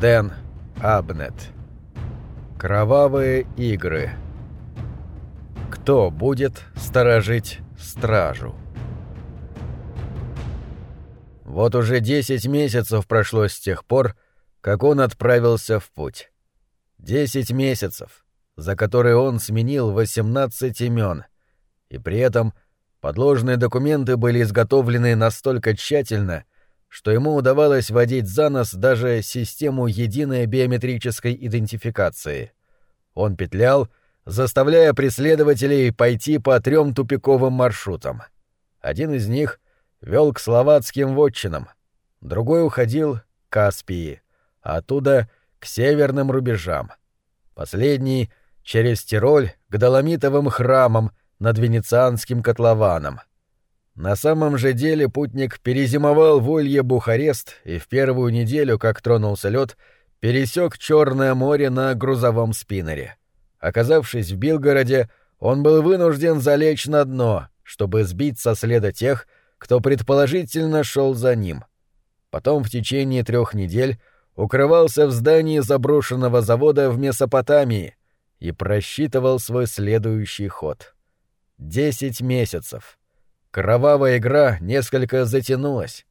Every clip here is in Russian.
Дэн Абнет. Кровавые игры. Кто будет сторожить стражу? Вот уже 10 месяцев прошло с тех пор, как он отправился в путь. 10 месяцев, за которые он сменил 18 имен, и при этом подложные документы были изготовлены настолько тщательно, что ему удавалось водить за нос даже систему единой биометрической идентификации. Он петлял, заставляя преследователей пойти по трем тупиковым маршрутам. Один из них вел к словацким вотчинам, другой уходил к Каспии, а оттуда — к северным рубежам. Последний — через Тироль к доломитовым храмам над венецианским котлованом — на самом же деле путник перезимовал в Улье Бухарест и в первую неделю, как тронулся лед, пересек Черное море на грузовом спиннере. Оказавшись в Билгороде, он был вынужден залечь на дно, чтобы сбить со следа тех, кто предположительно шел за ним. Потом в течение трех недель укрывался в здании заброшенного завода в Месопотамии и просчитывал свой следующий ход. Десять месяцев — Кровавая игра несколько затянулась,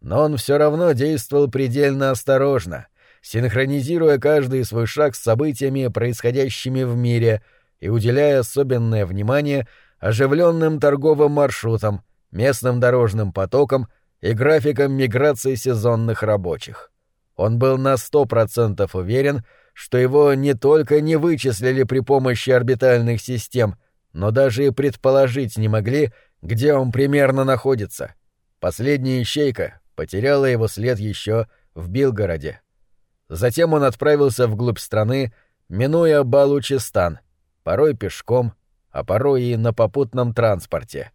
но он все равно действовал предельно осторожно, синхронизируя каждый свой шаг с событиями, происходящими в мире, и уделяя особенное внимание оживленным торговым маршрутам, местным дорожным потокам и графикам миграции сезонных рабочих. Он был на сто процентов уверен, что его не только не вычислили при помощи орбитальных систем, но даже и предположить не могли, где он примерно находится. Последняя ищейка потеряла его след еще в Билгороде. Затем он отправился вглубь страны, минуя Балучистан, порой пешком, а порой и на попутном транспорте.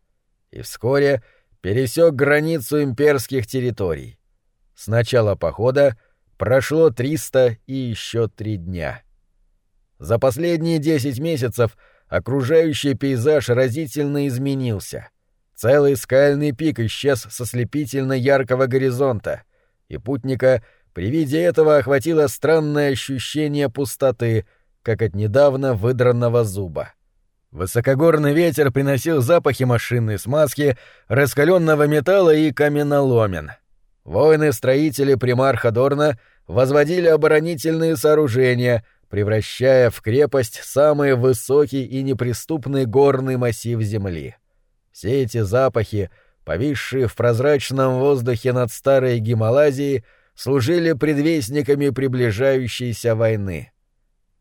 И вскоре пересек границу имперских территорий. С начала похода прошло 300 и еще три дня. За последние 10 месяцев окружающий пейзаж разительно изменился. Целый скальный пик исчез со слепительно яркого горизонта, и путника при виде этого охватило странное ощущение пустоты, как от недавно выдранного зуба. Высокогорный ветер приносил запахи машинной смазки, раскаленного металла и каменоломен. Воины-строители примарха Дорна возводили оборонительные сооружения, превращая в крепость самый высокий и неприступный горный массив земли. Все эти запахи, повисшие в прозрачном воздухе над старой Гималазией, служили предвестниками приближающейся войны.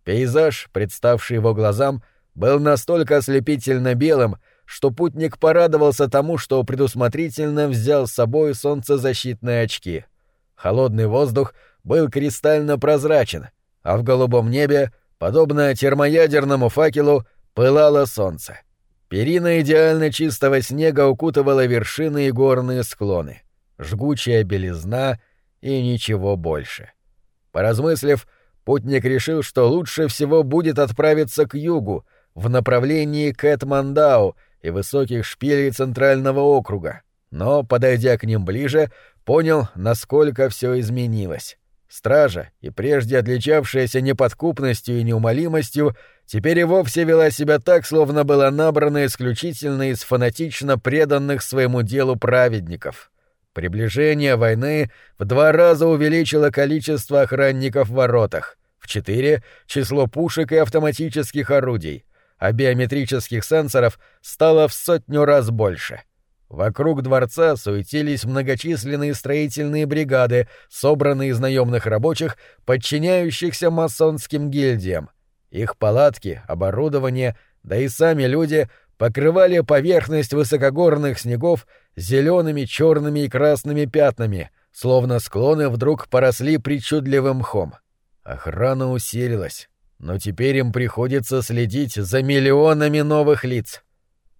Пейзаж, представший его глазам, был настолько ослепительно белым, что путник порадовался тому, что предусмотрительно взял с собой солнцезащитные очки. Холодный воздух был кристально прозрачен, а в голубом небе, подобно термоядерному факелу, пылало солнце. Перина идеально чистого снега укутывала вершины и горные склоны. Жгучая белизна и ничего больше. Поразмыслив, путник решил, что лучше всего будет отправиться к югу, в направлении Кэтмандау и высоких шпилей Центрального округа, но, подойдя к ним ближе, понял, насколько все изменилось. Стража, и прежде отличавшаяся неподкупностью и неумолимостью, теперь и вовсе вела себя так, словно была набрана исключительно из фанатично преданных своему делу праведников. Приближение войны в два раза увеличило количество охранников в воротах, в четыре — число пушек и автоматических орудий, а биометрических сенсоров стало в сотню раз больше — Вокруг дворца суетились многочисленные строительные бригады, собранные из наемных рабочих, подчиняющихся масонским гильдиям. Их палатки, оборудование, да и сами люди покрывали поверхность высокогорных снегов зелеными, черными и красными пятнами, словно склоны вдруг поросли причудливым мхом. Охрана усилилась, но теперь им приходится следить за миллионами новых лиц.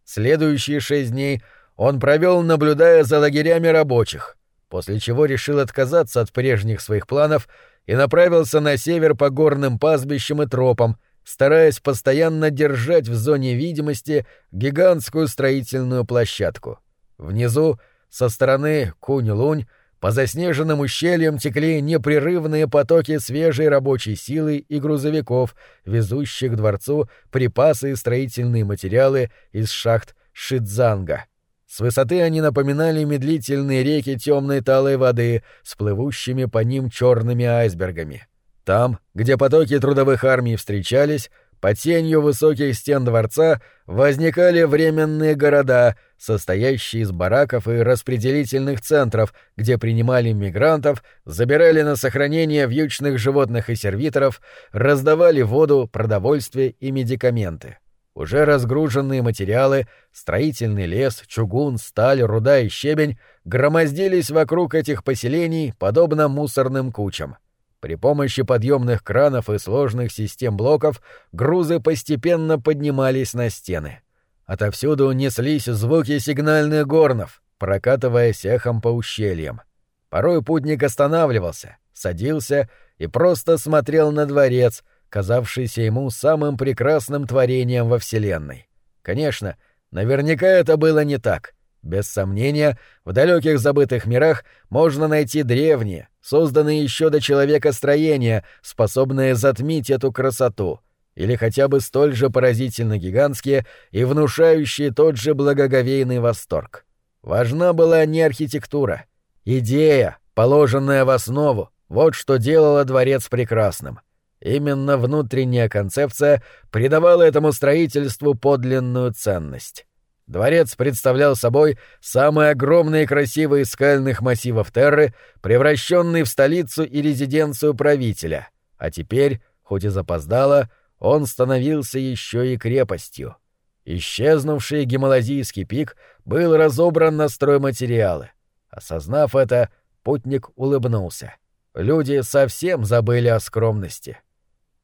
Следующие шесть дней — он провел, наблюдая за лагерями рабочих, после чего решил отказаться от прежних своих планов и направился на север по горным пастбищам и тропам, стараясь постоянно держать в зоне видимости гигантскую строительную площадку. Внизу, со стороны Кунь-Лунь, по заснеженным ущельям текли непрерывные потоки свежей рабочей силы и грузовиков, везущих к дворцу припасы и строительные материалы из шахт Шидзанга. С высоты они напоминали медлительные реки темной талой воды с плывущими по ним черными айсбергами. Там, где потоки трудовых армий встречались, под тенью высоких стен дворца возникали временные города, состоящие из бараков и распределительных центров, где принимали мигрантов, забирали на сохранение вьючных животных и сервиторов, раздавали воду, продовольствие и медикаменты. Уже разгруженные материалы, строительный лес, чугун, сталь, руда и щебень громоздились вокруг этих поселений, подобно мусорным кучам. При помощи подъемных кранов и сложных систем блоков грузы постепенно поднимались на стены. Отовсюду неслись звуки сигнальных горнов, прокатываясь эхом по ущельям. Порой путник останавливался, садился и просто смотрел на дворец, казавшийся ему самым прекрасным творением во Вселенной. Конечно, наверняка это было не так — без сомнения, в далеких забытых мирах можно найти древние, созданные еще до человека строения, способные затмить эту красоту, или хотя бы столь же поразительно гигантские и внушающие тот же благоговейный восторг. Важна была не архитектура. Идея, положенная в основу, вот что делало дворец прекрасным. Именно внутренняя концепция придавала этому строительству подлинную ценность. Дворец представлял собой самый огромный и красивый из скальных массивов Терры, превращенный в столицу и резиденцию правителя, а теперь, хоть и запоздало, он становился еще и крепостью. Исчезнувший гималазийский пик был разобран на стройматериалы. Осознав это, путник улыбнулся. Люди совсем забыли о скромности.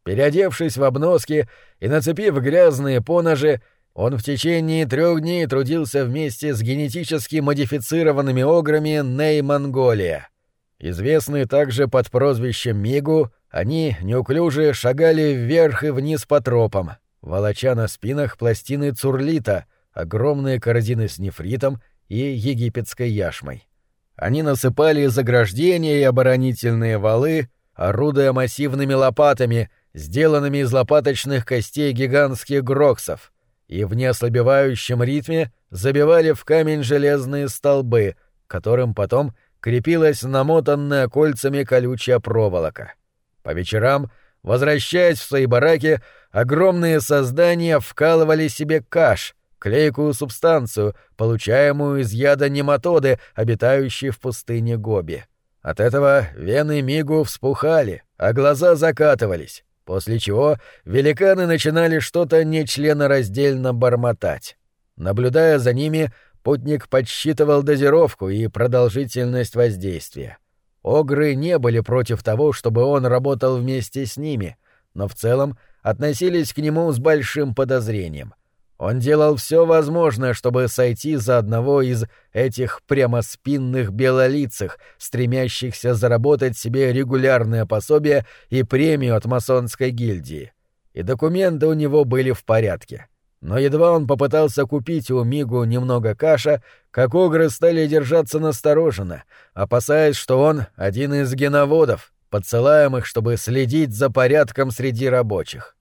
Переодевшись в обноски и нацепив грязные поножи, он в течение трех дней трудился вместе с генетически модифицированными ограми Ней-Монголия. Известные также под прозвищем Мигу, они неуклюже шагали вверх и вниз по тропам, волоча на спинах пластины цурлита, огромные корзины с нефритом и египетской яшмой. Они насыпали заграждения и оборонительные валы, орудуя массивными лопатами, сделанными из лопаточных костей гигантских гроксов — и в неослабевающем ритме забивали в камень железные столбы, которым потом крепилась намотанная кольцами колючая проволока. По вечерам, возвращаясь в свои бараки, огромные создания вкалывали себе каш, клейкую субстанцию, получаемую из яда нематоды, обитающей в пустыне Гоби. От этого вены Мигу вспухали, а глаза закатывались, после чего великаны начинали что-то нечленораздельно бормотать. Наблюдая за ними, путник подсчитывал дозировку и продолжительность воздействия. Огры не были против того, чтобы он работал вместе с ними, но в целом относились к нему с большим подозрением. Он делал все возможное, чтобы сойти за одного из этих прямоспинных белолицых, стремящихся заработать себе регулярное пособие и премию от масонской гильдии. И документы у него были в порядке. Но едва он попытался купить у Мигу немного каша, как огры стали держаться настороженно, опасаясь, что он один из геноводов, подсылаемых, чтобы следить за порядком среди рабочих.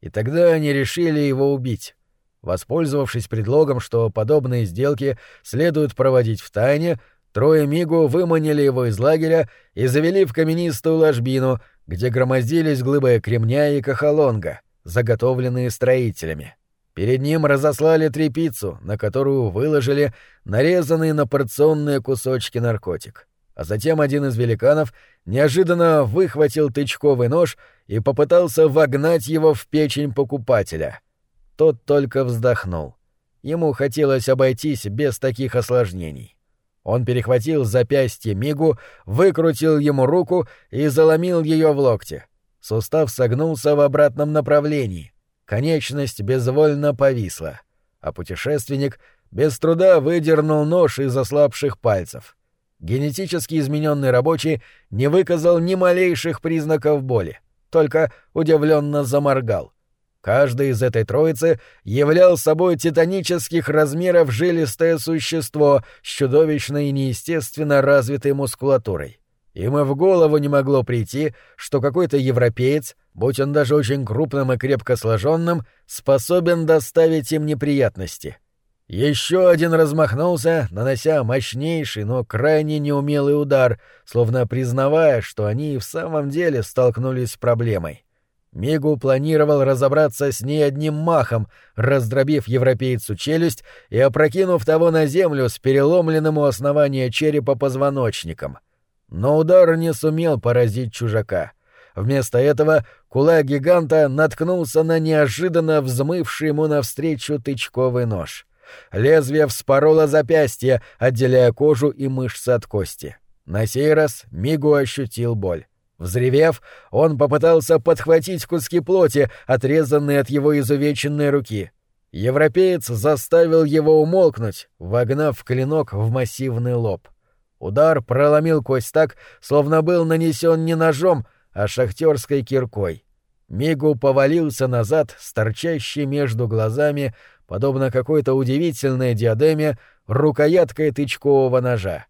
И тогда они решили его убить. Воспользовавшись предлогом, что подобные сделки следует проводить в тайне, трое Мигу выманили его из лагеря и завели в каменистую ложбину, где громоздились глыбы кремня и кахалонга, заготовленные строителями. Перед ним разослали трепицу, на которую выложили нарезанный на порционные кусочки наркотик. А затем один из великанов неожиданно выхватил тычковый нож и попытался вогнать его в печень покупателя — тот только вздохнул. Ему хотелось обойтись без таких осложнений. Он перехватил запястье Мигу, выкрутил ему руку и заломил ее в локте. Сустав согнулся в обратном направлении. Конечность безвольно повисла. А путешественник без труда выдернул нож из ослабших пальцев. Генетически измененный рабочий не выказал ни малейших признаков боли, только удивленно заморгал — Каждый из этой троицы являл собой титанических размеров жилистое существо с чудовищной и неестественно развитой мускулатурой. Им и в голову не могло прийти, что какой-то европеец, будь он даже очень крупным и крепко сложенным, способен доставить им неприятности. Еще один размахнулся, нанося мощнейший, но крайне неумелый удар, словно признавая, что они и в самом деле столкнулись с проблемой. Мигу планировал разобраться с ней одним махом, раздробив европейцу челюсть и опрокинув того на землю с переломленным у основания черепа позвоночником. Но удар не сумел поразить чужака. Вместо этого кулак гиганта наткнулся на неожиданно взмывший ему навстречу тычковый нож. Лезвие вспороло запястье, отделяя кожу и мышцы от кости. На сей раз Мигу ощутил боль. Взревев, он попытался подхватить куски плоти, отрезанные от его изувеченной руки. Европеец заставил его умолкнуть, вогнав клинок в массивный лоб. Удар проломил кость так, словно был нанесен не ножом, а шахтерской киркой. Мигу повалился назад с торчащей между глазами, подобно какой-то удивительной диадеме, рукояткой тычкового ножа.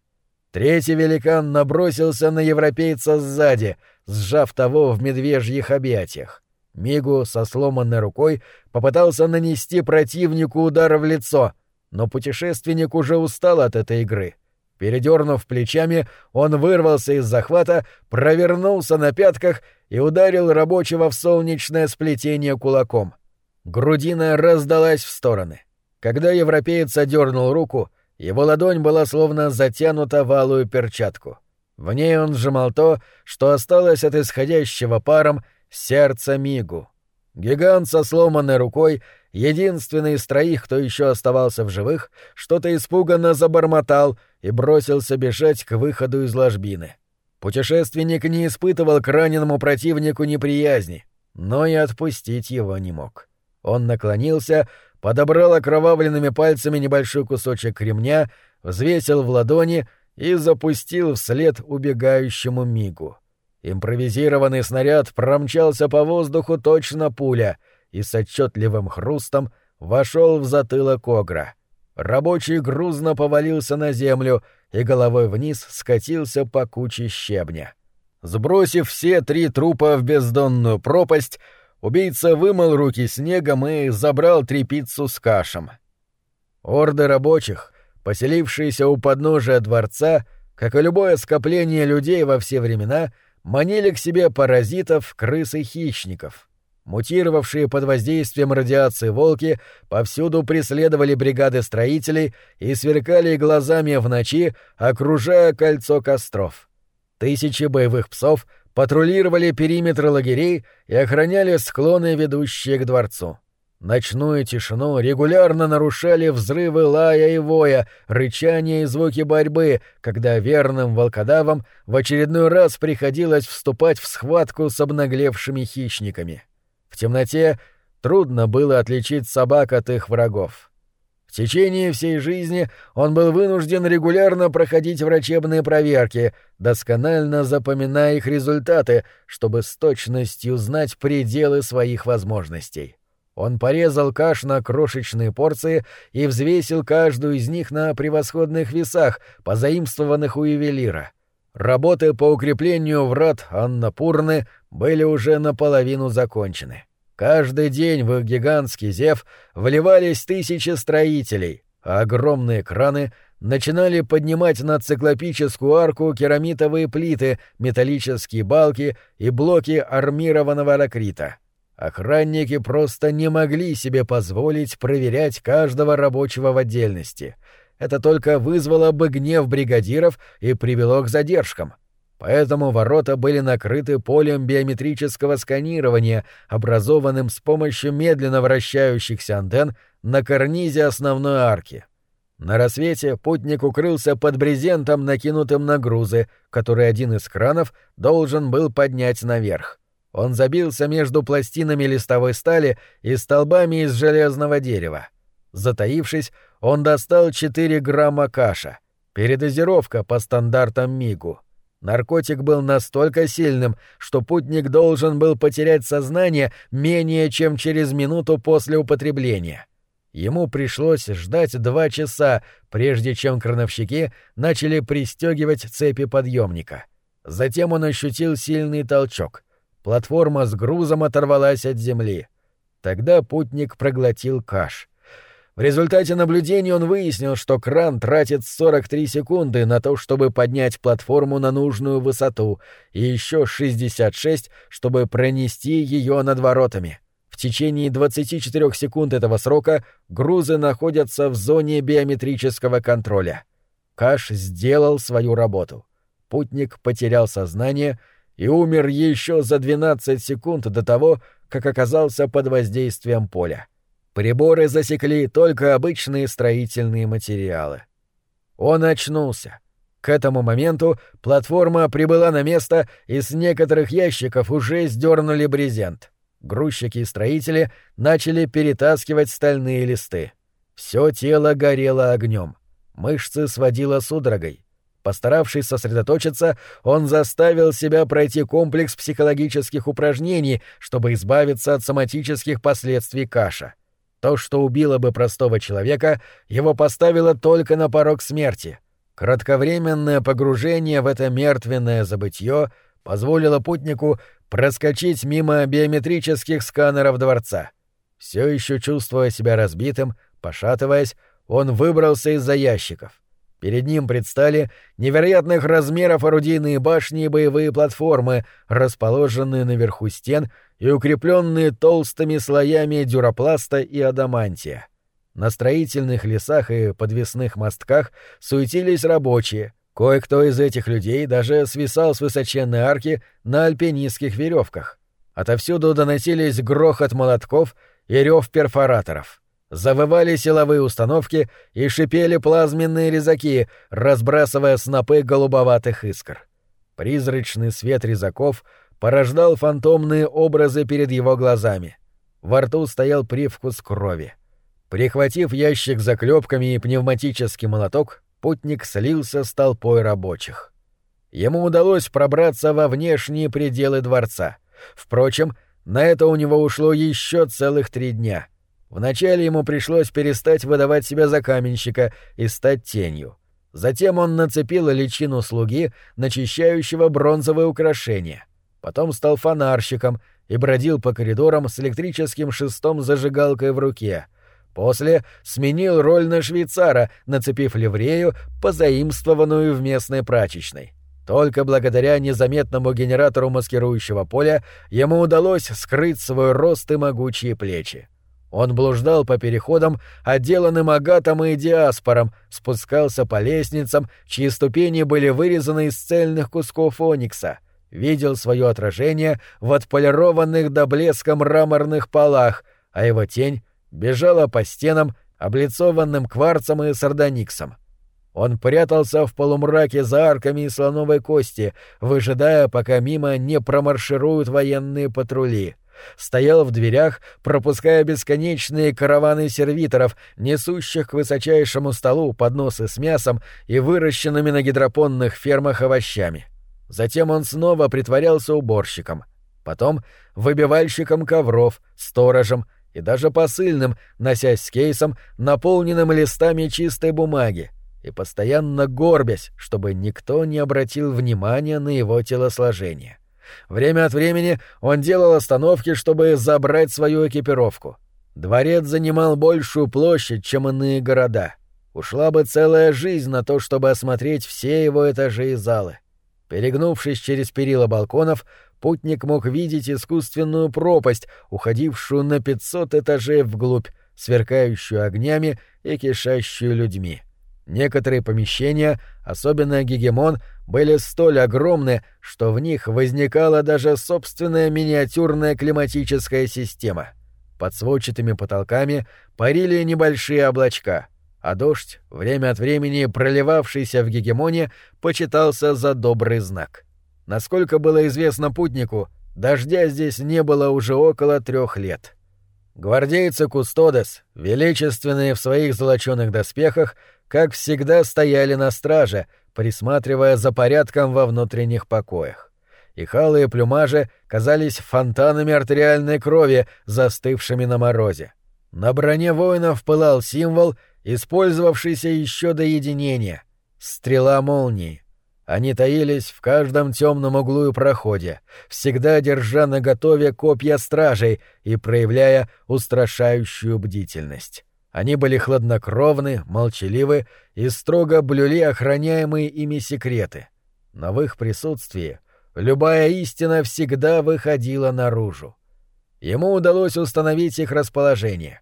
Третий великан набросился на европейца сзади, сжав того в медвежьих объятиях. Мигу со сломанной рукой попытался нанести противнику удар в лицо, но путешественник уже устал от этой игры. Передернув плечами, он вырвался из захвата, провернулся на пятках и ударил рабочего в солнечное сплетение кулаком. Грудина раздалась в стороны. Когда европеец одернул руку, его ладонь была словно затянута в алую перчатку. В ней он сжимал то, что осталось от исходящего паром сердца Мигу. Гигант со сломанной рукой, единственный из троих, кто еще оставался в живых, что-то испуганно забормотал и бросился бежать к выходу из ложбины. Путешественник не испытывал к раненому противнику неприязни, но и отпустить его не мог. Он наклонился, подобрал окровавленными пальцами небольшой кусочек кремня, взвесил в ладони и запустил вслед убегающему мигу. Импровизированный снаряд промчался по воздуху точно пуля и с отчетливым хрустом вошел в затылок огра. Рабочий грузно повалился на землю и головой вниз скатился по куче щебня. Сбросив все три трупа в бездонную пропасть, Убийца вымыл руки снегом и забрал трепицу с кашем. Орды рабочих, поселившиеся у подножия дворца, как и любое скопление людей во все времена, манили к себе паразитов, крыс и хищников. Мутировавшие под воздействием радиации волки повсюду преследовали бригады строителей и сверкали глазами в ночи, окружая кольцо костров. Тысячи боевых псов — патрулировали периметр лагерей и охраняли склоны, ведущие к дворцу. Ночную тишину регулярно нарушали взрывы лая и воя, рычания и звуки борьбы, когда верным волкодавам в очередной раз приходилось вступать в схватку с обнаглевшими хищниками. В темноте трудно было отличить собак от их врагов. В течение всей жизни он был вынужден регулярно проходить врачебные проверки, досконально запоминая их результаты, чтобы с точностью знать пределы своих возможностей. Он порезал каш на крошечные порции и взвесил каждую из них на превосходных весах, позаимствованных у ювелира. Работы по укреплению врат Аннапурны были уже наполовину закончены. Каждый день в их гигантский зев вливались тысячи строителей, а огромные краны начинали поднимать на циклопическую арку керамитовые плиты, металлические балки и блоки армированного лакрита. Охранники просто не могли себе позволить проверять каждого рабочего в отдельности. Это только вызвало бы гнев бригадиров и привело к задержкам поэтому ворота были накрыты полем биометрического сканирования, образованным с помощью медленно вращающихся антенн на карнизе основной арки. На рассвете путник укрылся под брезентом, накинутым на грузы, который один из кранов должен был поднять наверх. Он забился между пластинами листовой стали и столбами из железного дерева. Затаившись, он достал 4 грамма каша. Передозировка по стандартам МИГу. Наркотик был настолько сильным, что путник должен был потерять сознание менее чем через минуту после употребления. Ему пришлось ждать два часа, прежде чем крановщики начали пристегивать цепи подъемника. Затем он ощутил сильный толчок. Платформа с грузом оторвалась от земли. Тогда путник проглотил каш. В результате наблюдений он выяснил, что кран тратит 43 секунды на то, чтобы поднять платформу на нужную высоту, и еще 66, чтобы пронести ее над воротами. В течение 24 секунд этого срока грузы находятся в зоне биометрического контроля. Каш сделал свою работу. Путник потерял сознание и умер еще за 12 секунд до того, как оказался под воздействием поля. Приборы засекли только обычные строительные материалы. Он очнулся. К этому моменту платформа прибыла на место, и с некоторых ящиков уже сдернули брезент. Грузчики и строители начали перетаскивать стальные листы. Все тело горело огнем. Мышцы сводило судорогой. Постаравшись сосредоточиться, он заставил себя пройти комплекс психологических упражнений, чтобы избавиться от соматических последствий каша. То, что убило бы простого человека, его поставило только на порог смерти. Кратковременное погружение в это мертвенное забытье позволило путнику проскочить мимо биометрических сканеров дворца. Все еще чувствуя себя разбитым, пошатываясь, он выбрался из-за ящиков. Перед ним предстали невероятных размеров орудийные башни и боевые платформы, расположенные наверху стен и укрепленные толстыми слоями дюропласта и адамантия. На строительных лесах и подвесных мостках суетились рабочие. Кое-кто из этих людей даже свисал с высоченной арки на альпинистских веревках. Отовсюду доносились грохот молотков и рев перфораторов. Завывали силовые установки и шипели плазменные резаки, разбрасывая снопы голубоватых искр. Призрачный свет резаков — порождал фантомные образы перед его глазами. Во рту стоял привкус крови. Прихватив ящик за клепками и пневматический молоток, путник слился с толпой рабочих. Ему удалось пробраться во внешние пределы дворца. Впрочем, на это у него ушло еще целых три дня. Вначале ему пришлось перестать выдавать себя за каменщика и стать тенью. Затем он нацепил личину слуги, начищающего бронзовые украшения потом стал фонарщиком и бродил по коридорам с электрическим шестом зажигалкой в руке. После сменил роль на швейцара, нацепив ливрею, позаимствованную в местной прачечной. Только благодаря незаметному генератору маскирующего поля ему удалось скрыть свой рост и могучие плечи. Он блуждал по переходам, отделанным агатом и диаспором, спускался по лестницам, чьи ступени были вырезаны из цельных кусков оникса — видел свое отражение в отполированных до блеска мраморных полах, а его тень бежала по стенам, облицованным кварцем и сардониксом. Он прятался в полумраке за арками из слоновой кости, выжидая, пока мимо не промаршируют военные патрули. Стоял в дверях, пропуская бесконечные караваны сервиторов, несущих к высочайшему столу подносы с мясом и выращенными на гидропонных фермах овощами. Затем он снова притворялся уборщиком. Потом выбивальщиком ковров, сторожем и даже посыльным, носясь с кейсом, наполненным листами чистой бумаги, и постоянно горбясь, чтобы никто не обратил внимания на его телосложение. Время от времени он делал остановки, чтобы забрать свою экипировку. Дворец занимал большую площадь, чем иные города. Ушла бы целая жизнь на то, чтобы осмотреть все его этажи и залы. Перегнувшись через перила балконов, путник мог видеть искусственную пропасть, уходившую на 500 этажей вглубь, сверкающую огнями и кишащую людьми. Некоторые помещения, особенно гегемон, были столь огромны, что в них возникала даже собственная миниатюрная климатическая система. Под сводчатыми потолками парили небольшие облачка — а дождь, время от времени проливавшийся в гегемоне, почитался за добрый знак. Насколько было известно путнику, дождя здесь не было уже около трех лет. Гвардейцы Кустодес, величественные в своих золоченых доспехах, как всегда, стояли на страже, присматривая за порядком во внутренних покоях. Их алые плюмажи казались фонтанами артериальной крови, застывшими на морозе. На броне воинов пылал символ, использовавшийся еще до единения — стрела молнии. Они таились в каждом темном углу и проходе, всегда держа наготове копья стражей и проявляя устрашающую бдительность. Они были хладнокровны, молчаливы и строго блюли охраняемые ими секреты. Но в их присутствии любая истина всегда выходила наружу. Ему удалось установить их расположение.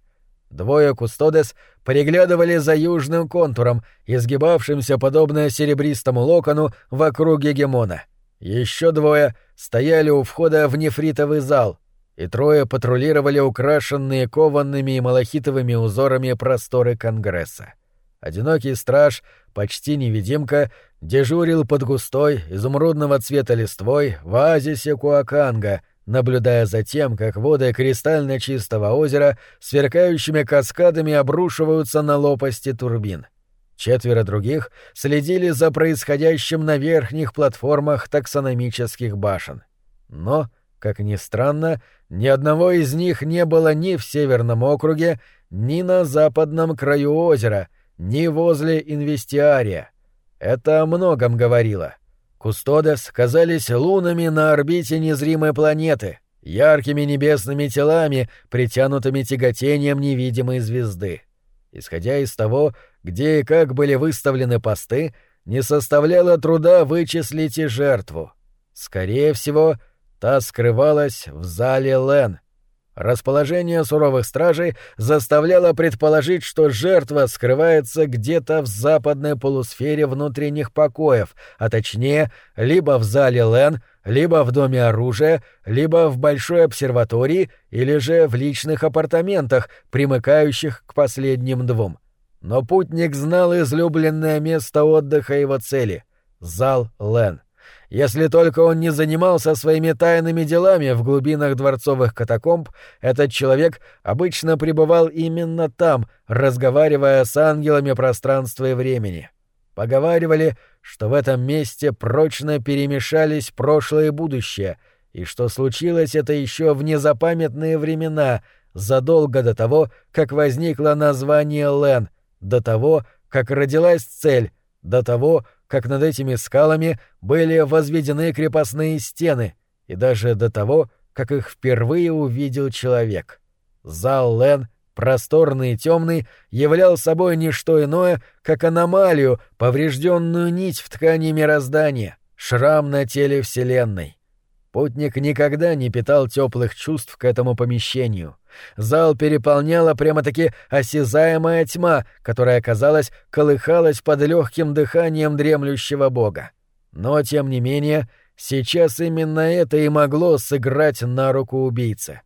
Двое кустодес приглядывали за южным контуром, изгибавшимся подобно серебристому локону вокруг гегемона. Еще двое стояли у входа в нефритовый зал — и трое патрулировали украшенные кованными и малахитовыми узорами просторы Конгресса. Одинокий страж, почти невидимка, дежурил под густой, изумрудного цвета листвой в оазисе Куаканга, наблюдая за тем, как воды кристально чистого озера сверкающими каскадами обрушиваются на лопасти турбин. Четверо других следили за происходящим на верхних платформах таксономических башен. Но как ни странно, ни одного из них не было ни в Северном округе, ни на западном краю озера, ни возле инвестиария. Это о многом говорило. Кустодес казались лунами на орбите незримой планеты, яркими небесными телами, притянутыми тяготением невидимой звезды. Исходя из того, где и как были выставлены посты, не составляло труда вычислить и жертву. Скорее всего, Та скрывалась в зале Лен. Расположение суровых стражей заставляло предположить, что жертва скрывается где-то в западной полусфере внутренних покоев, а точнее, либо в зале Лен, либо в доме оружия, либо в большой обсерватории или же в личных апартаментах, примыкающих к последним двум. Но путник знал излюбленное место отдыха его цели — зал Лен если только он не занимался своими тайными делами в глубинах дворцовых катакомб, этот человек обычно пребывал именно там, разговаривая с ангелами пространства и времени. Поговаривали, что в этом месте прочно перемешались прошлое и будущее, и что случилось это еще в незапамятные времена, задолго до того, как возникло название Лен, до того, как родилась цель, до того, как над этими скалами были возведены крепостные стены, и даже до того, как их впервые увидел человек. Зал Лен, просторный и темный, являл собой не что иное, как аномалию, поврежденную нить в ткани мироздания, шрам на теле Вселенной. Путник никогда не питал теплых чувств к этому помещению. Зал переполняла прямо-таки осязаемая тьма, которая, казалось, колыхалась под легким дыханием дремлющего бога. Но, тем не менее, сейчас именно это и могло сыграть на руку убийцы.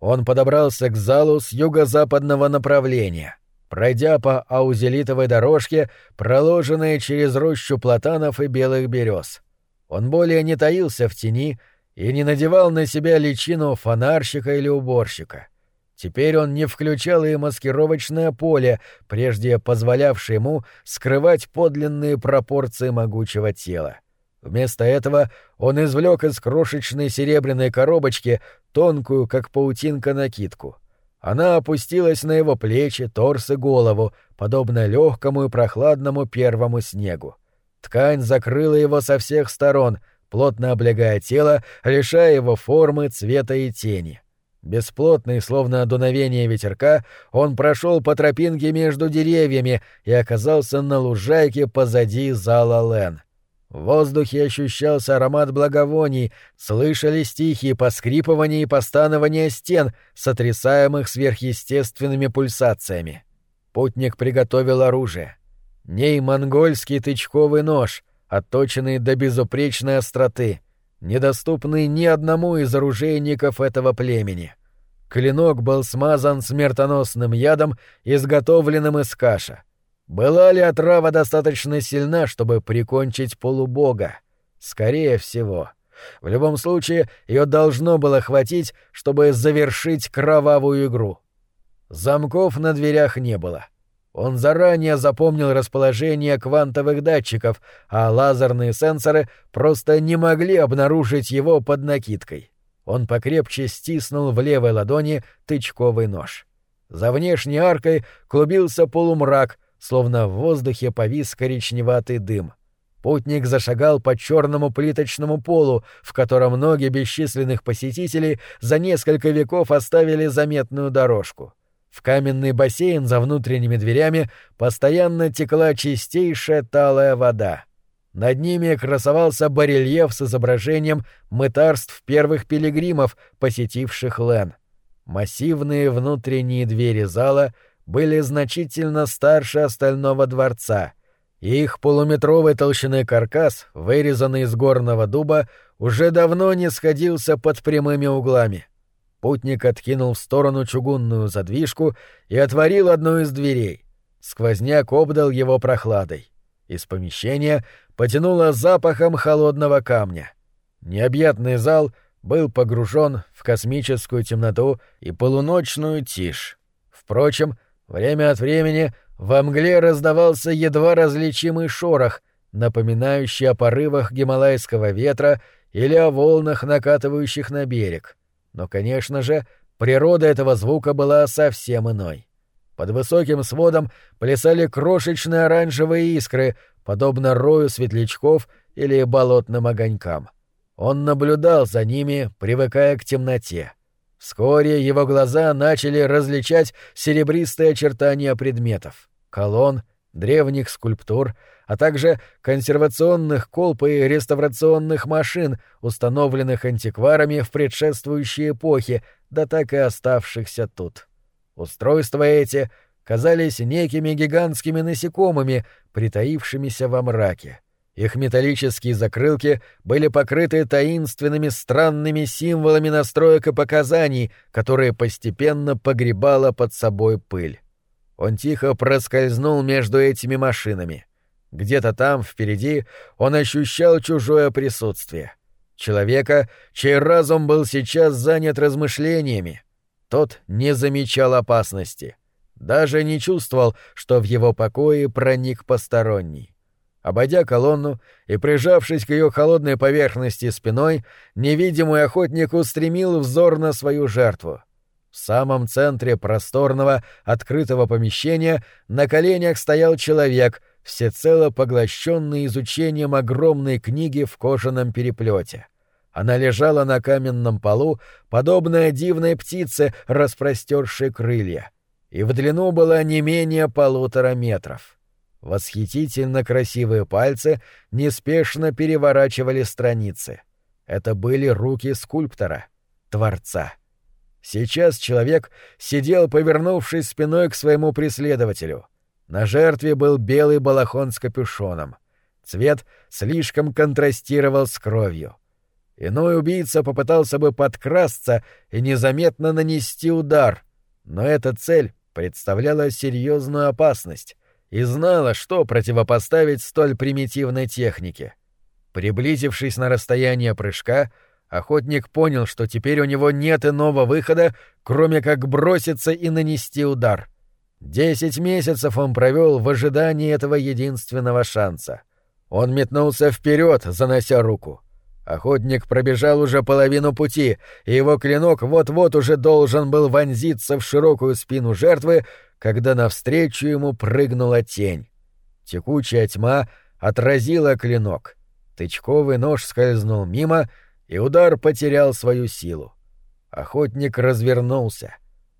Он подобрался к залу с юго-западного направления. Пройдя по аузелитовой дорожке, проложенной через рощу платанов и белых берез. Он более не таился в тени и не надевал на себя личину фонарщика или уборщика. Теперь он не включал и маскировочное поле, прежде позволявшее ему скрывать подлинные пропорции могучего тела. Вместо этого он извлек из крошечной серебряной коробочки тонкую, как паутинка, накидку. Она опустилась на его плечи, торс и голову, подобно легкому и прохладному первому снегу. Ткань закрыла его со всех сторон, плотно облегая тело, лишая его формы, цвета и тени. Бесплотный, словно дуновение ветерка, он прошел по тропинке между деревьями и оказался на лужайке позади зала Лен. В воздухе ощущался аромат благовоний, слышались тихие поскрипывания и постанования стен, сотрясаемых сверхъестественными пульсациями. Путник приготовил оружие. Ней монгольский тычковый нож, отточенный до безупречной остроты — недоступный ни одному из оружейников этого племени. Клинок был смазан смертоносным ядом, изготовленным из каша. Была ли отрава достаточно сильна, чтобы прикончить полубога? Скорее всего. В любом случае, ее должно было хватить, чтобы завершить кровавую игру. Замков на дверях не было. Он заранее запомнил расположение квантовых датчиков, а лазерные сенсоры просто не могли обнаружить его под накидкой. Он покрепче стиснул в левой ладони тычковый нож. За внешней аркой клубился полумрак, словно в воздухе повис коричневатый дым. Путник зашагал по черному плиточному полу, в котором ноги бесчисленных посетителей за несколько веков оставили заметную дорожку. В каменный бассейн за внутренними дверями постоянно текла чистейшая талая вода. Над ними красовался барельеф с изображением мытарств первых пилигримов, посетивших Лен. Массивные внутренние двери зала были значительно старше остального дворца, их полуметровой толщины каркас, вырезанный из горного дуба, уже давно не сходился под прямыми углами. Путник откинул в сторону чугунную задвижку и отворил одну из дверей. Сквозняк обдал его прохладой. Из помещения потянуло запахом холодного камня. Необъятный зал — был погружен в космическую темноту и полуночную тишь. Впрочем, время от времени во мгле раздавался едва различимый шорох, напоминающий о порывах гималайского ветра или о волнах, накатывающих на берег. Но, конечно же, природа этого звука была совсем иной. Под высоким сводом плясали крошечные оранжевые искры, подобно рою светлячков или болотным огонькам. Он наблюдал за ними, привыкая к темноте. Вскоре его глаза начали различать серебристые очертания предметов — колонн, древних скульптур, а также консервационных колб и реставрационных машин, установленных антикварами в предшествующей эпохе, да так и оставшихся тут. Устройства эти казались некими гигантскими насекомыми, притаившимися во мраке. Их металлические закрылки были покрыты таинственными странными символами настроек и показаний, которые постепенно погребала под собой пыль. Он тихо проскользнул между этими машинами. Где-то там, впереди, он ощущал чужое присутствие. Человека, чей разум был сейчас занят размышлениями. Тот не замечал опасности. Даже не чувствовал, что в его покое проник посторонний. Обойдя колонну и прижавшись к ее холодной поверхности спиной, невидимый охотник устремил взор на свою жертву. В самом центре просторного, открытого помещения на коленях стоял человек, всецело поглощенный изучением огромной книги в кожаном переплете. Она лежала на каменном полу, подобная дивной птице, распростершей крылья, и в длину была не менее полутора метров. Восхитительно красивые пальцы неспешно переворачивали страницы. Это были руки скульптора, творца. Сейчас человек сидел, повернувшись спиной к своему преследователю. На жертве был белый балахон с капюшоном. Цвет слишком контрастировал с кровью. Иной убийца попытался бы подкрасться и незаметно нанести удар, но эта цель представляла серьезную опасность, и знала, что противопоставить столь примитивной технике. Приблизившись на расстояние прыжка, охотник понял, что теперь у него нет иного выхода, кроме как броситься и нанести удар. Десять месяцев он провел в ожидании этого единственного шанса. Он метнулся вперед, занося руку. Охотник пробежал уже половину пути, и его клинок вот-вот уже должен был вонзиться в широкую спину жертвы, когда навстречу ему прыгнула тень. Текучая тьма отразила клинок. Тычковый нож скользнул мимо, и удар потерял свою силу. Охотник развернулся.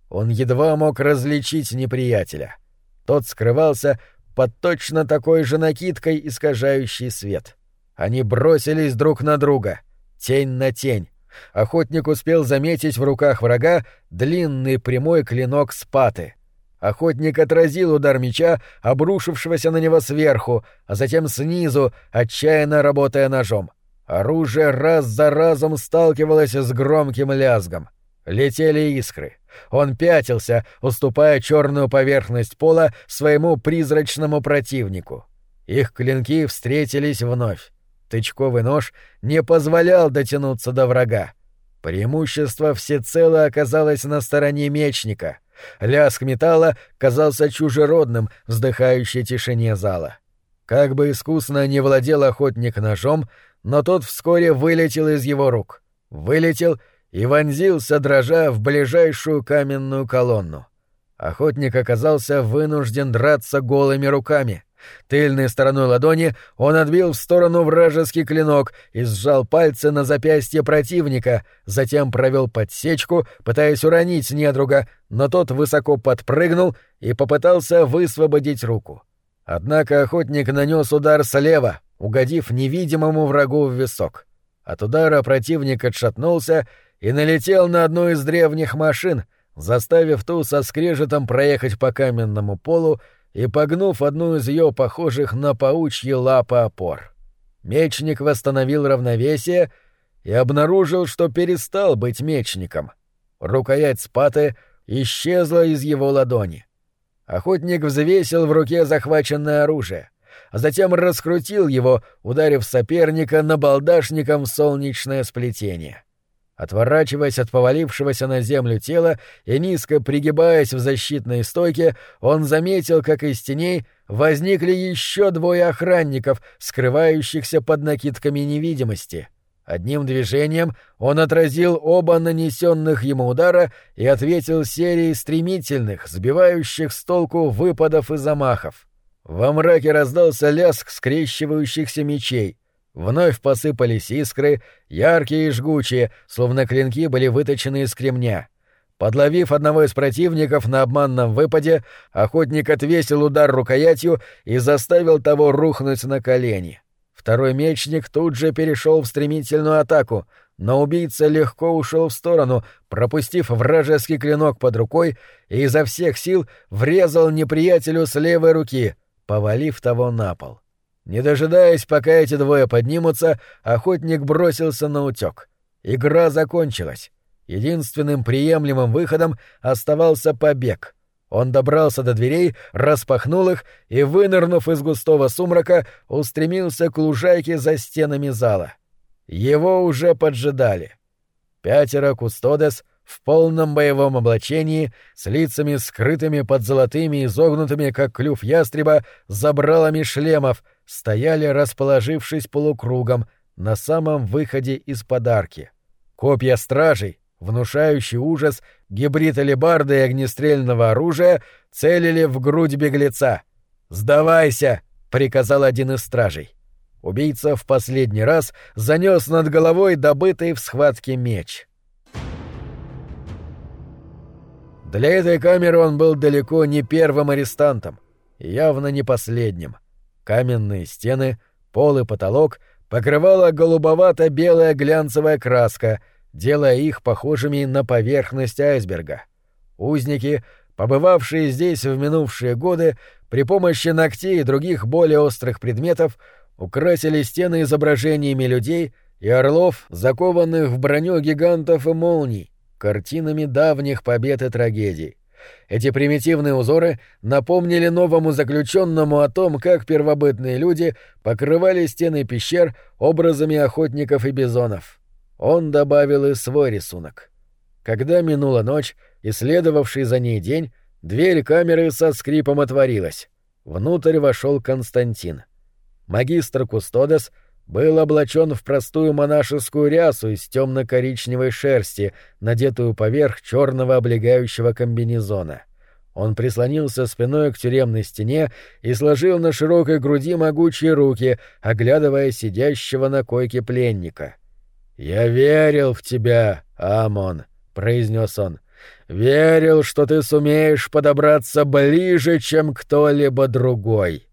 Он едва мог различить неприятеля. Тот скрывался под точно такой же накидкой, искажающей свет. Они бросились друг на друга, тень на тень. Охотник успел заметить в руках врага длинный прямой клинок спаты. Охотник отразил удар меча, обрушившегося на него сверху, а затем снизу, отчаянно работая ножом. Оружие раз за разом сталкивалось с громким лязгом. Летели искры. Он пятился, уступая черную поверхность пола своему призрачному противнику. Их клинки встретились вновь. Тычковый нож не позволял дотянуться до врага. Преимущество всецело оказалось на стороне мечника — Лязг металла казался чужеродным в вздыхающей тишине зала. Как бы искусно не владел охотник ножом, но тот вскоре вылетел из его рук. Вылетел и вонзился, дрожа, в ближайшую каменную колонну. Охотник оказался вынужден драться голыми руками. Тыльной стороной ладони он отбил в сторону вражеский клинок и сжал пальцы на запястье противника, затем провел подсечку, пытаясь уронить недруга, но тот высоко подпрыгнул и попытался высвободить руку. Однако охотник нанес удар слева, угодив невидимому врагу в висок. От удара противник отшатнулся и налетел на одну из древних машин, заставив ту со скрежетом проехать по каменному полу и погнув одну из ее похожих на паучьи лапы опор. Мечник восстановил равновесие и обнаружил, что перестал быть мечником. Рукоять спаты исчезла из его ладони. Охотник взвесил в руке захваченное оружие, а затем раскрутил его, ударив соперника набалдашником в солнечное сплетение. Отворачиваясь от повалившегося на землю тела и низко пригибаясь в защитной стойке, он заметил, как из теней возникли еще двое охранников, скрывающихся под накидками невидимости. Одним движением он отразил оба нанесенных ему удара и ответил серией стремительных, сбивающих с толку выпадов и замахов. Во мраке раздался лязг скрещивающихся мечей — Вновь посыпались искры, яркие и жгучие, словно клинки были выточены из кремня. Подловив одного из противников на обманном выпаде, охотник отвесил удар рукоятью и заставил того рухнуть на колени. Второй мечник тут же перешел в стремительную атаку, но убийца легко ушел в сторону, пропустив вражеский клинок под рукой и изо всех сил врезал неприятелю с левой руки, повалив того на пол. Не дожидаясь, пока эти двое поднимутся, охотник бросился на утёк. Игра закончилась. Единственным приемлемым выходом оставался побег. Он добрался до дверей, распахнул их и, вынырнув из густого сумрака, устремился к лужайке за стенами зала. Его уже поджидали. Пятеро кустодес в полном боевом облачении, с лицами скрытыми под золотыми изогнутыми, как клюв ястреба, забралами шлемов — стояли, расположившись полукругом, на самом выходе из подарки. Копья стражей, внушающий ужас, гибрид алебарды и огнестрельного оружия целили в грудь беглеца. «Сдавайся!» — приказал один из стражей. Убийца в последний раз занес над головой добытый в схватке меч. Для этой камеры он был далеко не первым арестантом, явно не последним — Каменные стены, пол и потолок покрывала голубовато-белая глянцевая краска, делая их похожими на поверхность айсберга. Узники, побывавшие здесь в минувшие годы, при помощи ногтей и других более острых предметов украсили стены изображениями людей и орлов, закованных в броню гигантов и молний, картинами давних побед и трагедий. Эти примитивные узоры напомнили новому заключенному о том, как первобытные люди покрывали стены пещер образами охотников и бизонов. Он добавил и свой рисунок. Когда минула ночь и следовавший за ней день, дверь камеры со скрипом отворилась. Внутрь вошел Константин. Магистр Кустодес — был облачен в простую монашескую рясу из темно-коричневой шерсти, надетую поверх черного облегающего комбинезона. Он прислонился спиной к тюремной стене и сложил на широкой груди могучие руки, оглядывая сидящего на койке пленника. «Я верил в тебя, Амон», — произнес он. «Верил, что ты сумеешь подобраться ближе, чем кто-либо другой».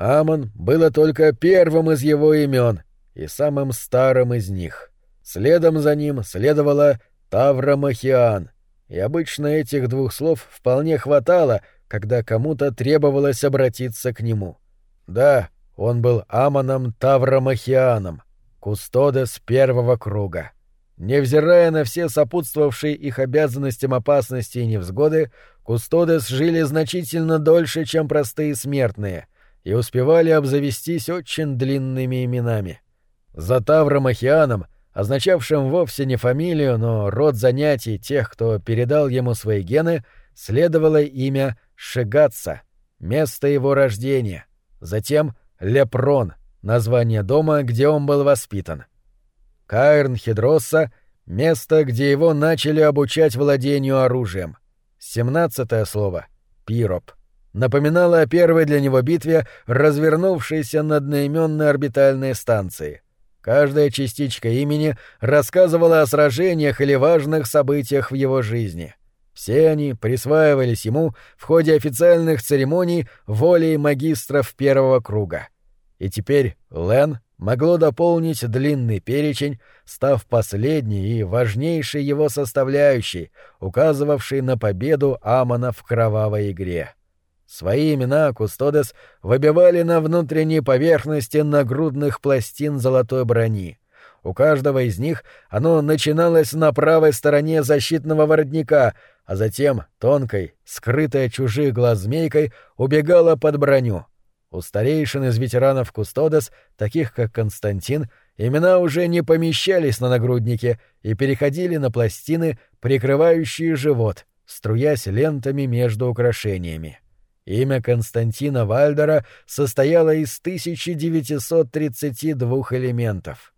Амон было только первым из его имен и самым старым из них. Следом за ним следовала Таврамахиан, и обычно этих двух слов вполне хватало, когда кому-то требовалось обратиться к нему. Да, он был Амоном Таврамахианом, кустодес первого круга. Невзирая на все сопутствовавшие их обязанностям опасности и невзгоды, кустодес жили значительно дольше, чем простые смертные — и успевали обзавестись очень длинными именами. За Тавром Ахианом, означавшим вовсе не фамилию, но род занятий тех, кто передал ему свои гены, следовало имя Шигатса, место его рождения, затем Лепрон, название дома, где он был воспитан. Каирн Хедросса — место, где его начали обучать владению оружием. Семнадцатое слово — Пироп — напоминало о первой для него битве, развернувшейся над наименной орбитальной станции. Каждая частичка имени рассказывала о сражениях или важных событиях в его жизни. Все они присваивались ему в ходе официальных церемоний волей магистров первого круга. И теперь Лен могло дополнить длинный перечень, став последней и важнейшей его составляющей, указывавшей на победу Амона в кровавой игре. Свои имена Кустодес выбивали на внутренней поверхности нагрудных пластин золотой брони. У каждого из них оно начиналось на правой стороне защитного воротника, а затем тонкой, скрытой от чужих глаз змейкой, убегало под броню — у старейшин из ветеранов Кустодес, таких как Константин, имена уже не помещались на нагруднике и переходили на пластины, прикрывающие живот, струясь лентами между украшениями. Имя Константина Вальдера состояло из 1932 элементов.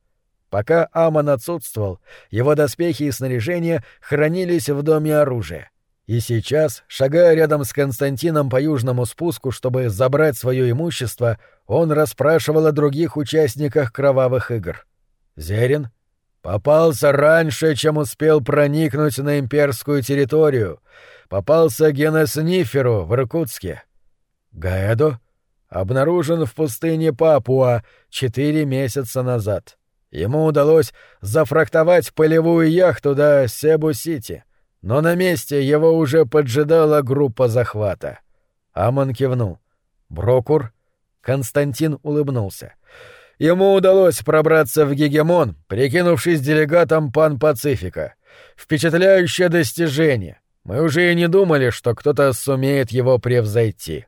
Пока Амон отсутствовал, его доспехи и снаряжение хранились в доме оружия. И сейчас, шагая рядом с Константином по южному спуску, чтобы забрать свое имущество, он расспрашивал о других участниках кровавых игр. Зерин попался раньше, чем успел проникнуть на имперскую территорию. Попался Генесниферу в Иркутске. Гаэдо обнаружен в пустыне Папуа четыре месяца назад. Ему удалось зафрахтовать полевую яхту до Себу-Сити — но на месте его уже поджидала группа захвата. Амон кивнул. «Брокур?» Константин улыбнулся. Ему удалось пробраться в Гегемон, прикинувшись делегатом Пан-Пацифика. Впечатляющее достижение. Мы уже и не думали, что кто-то сумеет его превзойти.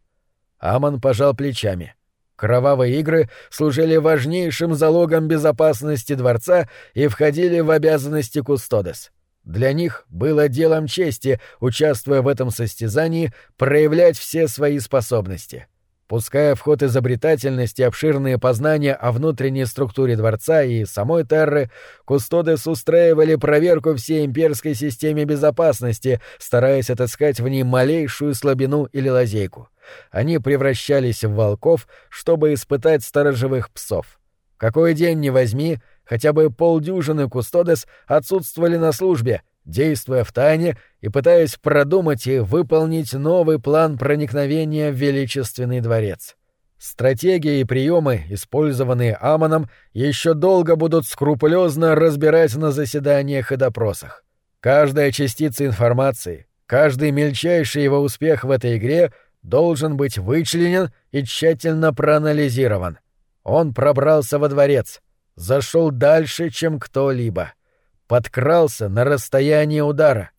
Амон пожал плечами. Кровавые игры служили важнейшим залогом безопасности дворца и входили в обязанности Кустодес. Для них было делом чести, участвуя в этом состязании, проявлять все свои способности. Пуская в ход изобретательность и обширные познания о внутренней структуре дворца и самой Терры, Кустодес устраивали проверку всей имперской системе безопасности, стараясь отыскать в ней малейшую слабину или лазейку. Они превращались в волков, чтобы испытать сторожевых псов. Какой день ни возьми — хотя бы полдюжины кустодес отсутствовали на службе, действуя в тайне и пытаясь продумать и выполнить новый план проникновения в Величественный дворец. Стратегии и приемы, использованные Амоном, еще долго будут скрупулезно разбирать на заседаниях и допросах. Каждая частица информации, каждый мельчайший его успех в этой игре должен быть вычленен и тщательно проанализирован. Он пробрался во дворец, зашел дальше, чем кто-либо. Подкрался на расстояние удара.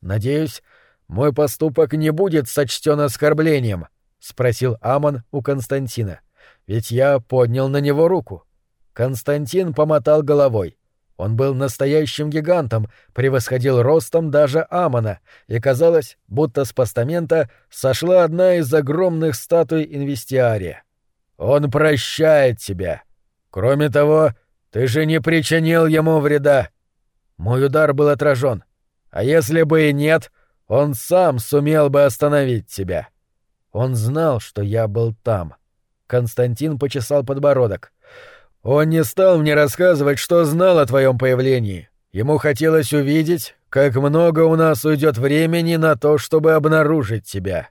Надеюсь, мой поступок не будет сочтен оскорблением, спросил Амон у Константина. Ведь я поднял на него руку. Константин помотал головой. Он был настоящим гигантом, превосходил ростом даже Амона, и казалось, будто с постамента сошла одна из огромных статуй инвестиария. «Он прощает тебя», Кроме того, ты же не причинил ему вреда. Мой удар был отражен. А если бы и нет, он сам сумел бы остановить тебя. Он знал, что я был там. Константин почесал подбородок. Он не стал мне рассказывать, что знал о твоем появлении. Ему хотелось увидеть, как много у нас уйдет времени на то, чтобы обнаружить тебя.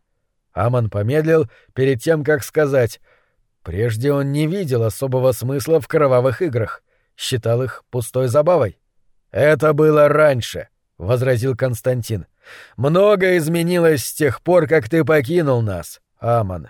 Амон помедлил перед тем, как сказать Прежде он не видел особого смысла в кровавых играх, считал их пустой забавой. «Это было раньше», — возразил Константин. «Многое изменилось с тех пор, как ты покинул нас, Амон».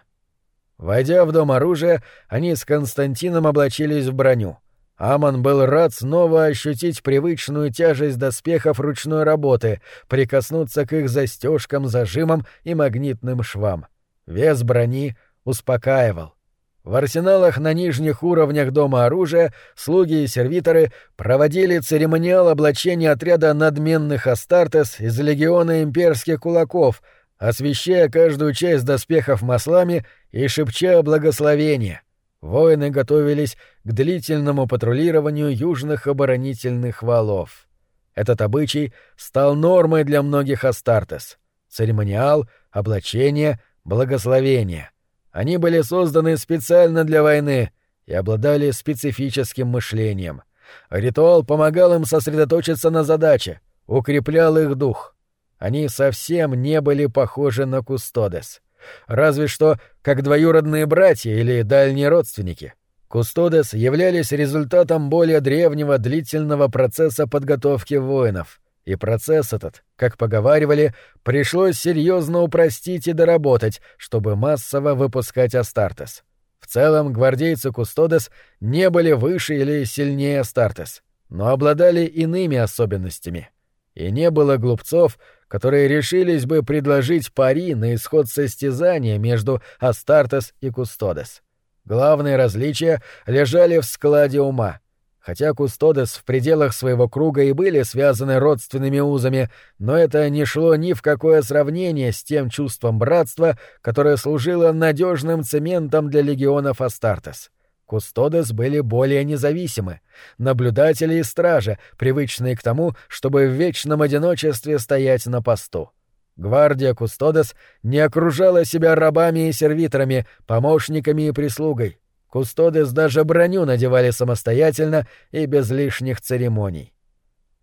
Войдя в дом оружия, они с Константином облачились в броню. Амон был рад снова ощутить привычную тяжесть доспехов ручной работы, прикоснуться к их застежкам, зажимам и магнитным швам. Вес брони успокаивал. В арсеналах на нижних уровнях дома оружия слуги и сервиторы проводили церемониал облачения отряда надменных Астартес из легиона имперских кулаков, освещая каждую часть доспехов маслами и шепча благословения. Воины готовились к длительному патрулированию южных оборонительных валов. Этот обычай стал нормой для многих Астартес. Церемониал, облачение, благословение. Они были созданы специально для войны и обладали специфическим мышлением. Ритуал помогал им сосредоточиться на задаче, укреплял их дух. Они совсем не были похожи на Кустодес. Разве что как двоюродные братья или дальние родственники. Кустодес являлись результатом более древнего длительного процесса подготовки воинов, и процесс этот, как поговаривали, пришлось серьезно упростить и доработать, чтобы массово выпускать Астартес. В целом гвардейцы Кустодес не были выше или сильнее Астартес, но обладали иными особенностями. И не было глупцов, которые решились бы предложить пари на исход состязания между Астартес и Кустодес. Главные различия лежали в складе ума. Хотя Кустодес в пределах своего круга и были связаны родственными узами, но это не шло ни в какое сравнение с тем чувством братства, которое служило надежным цементом для легионов Астартес. Кустодес были более независимы, наблюдатели и стражи, привычные к тому, чтобы в вечном одиночестве стоять на посту. Гвардия Кустодес не окружала себя рабами и сервиторами, помощниками и прислугой. Кустодес даже броню надевали самостоятельно и без лишних церемоний.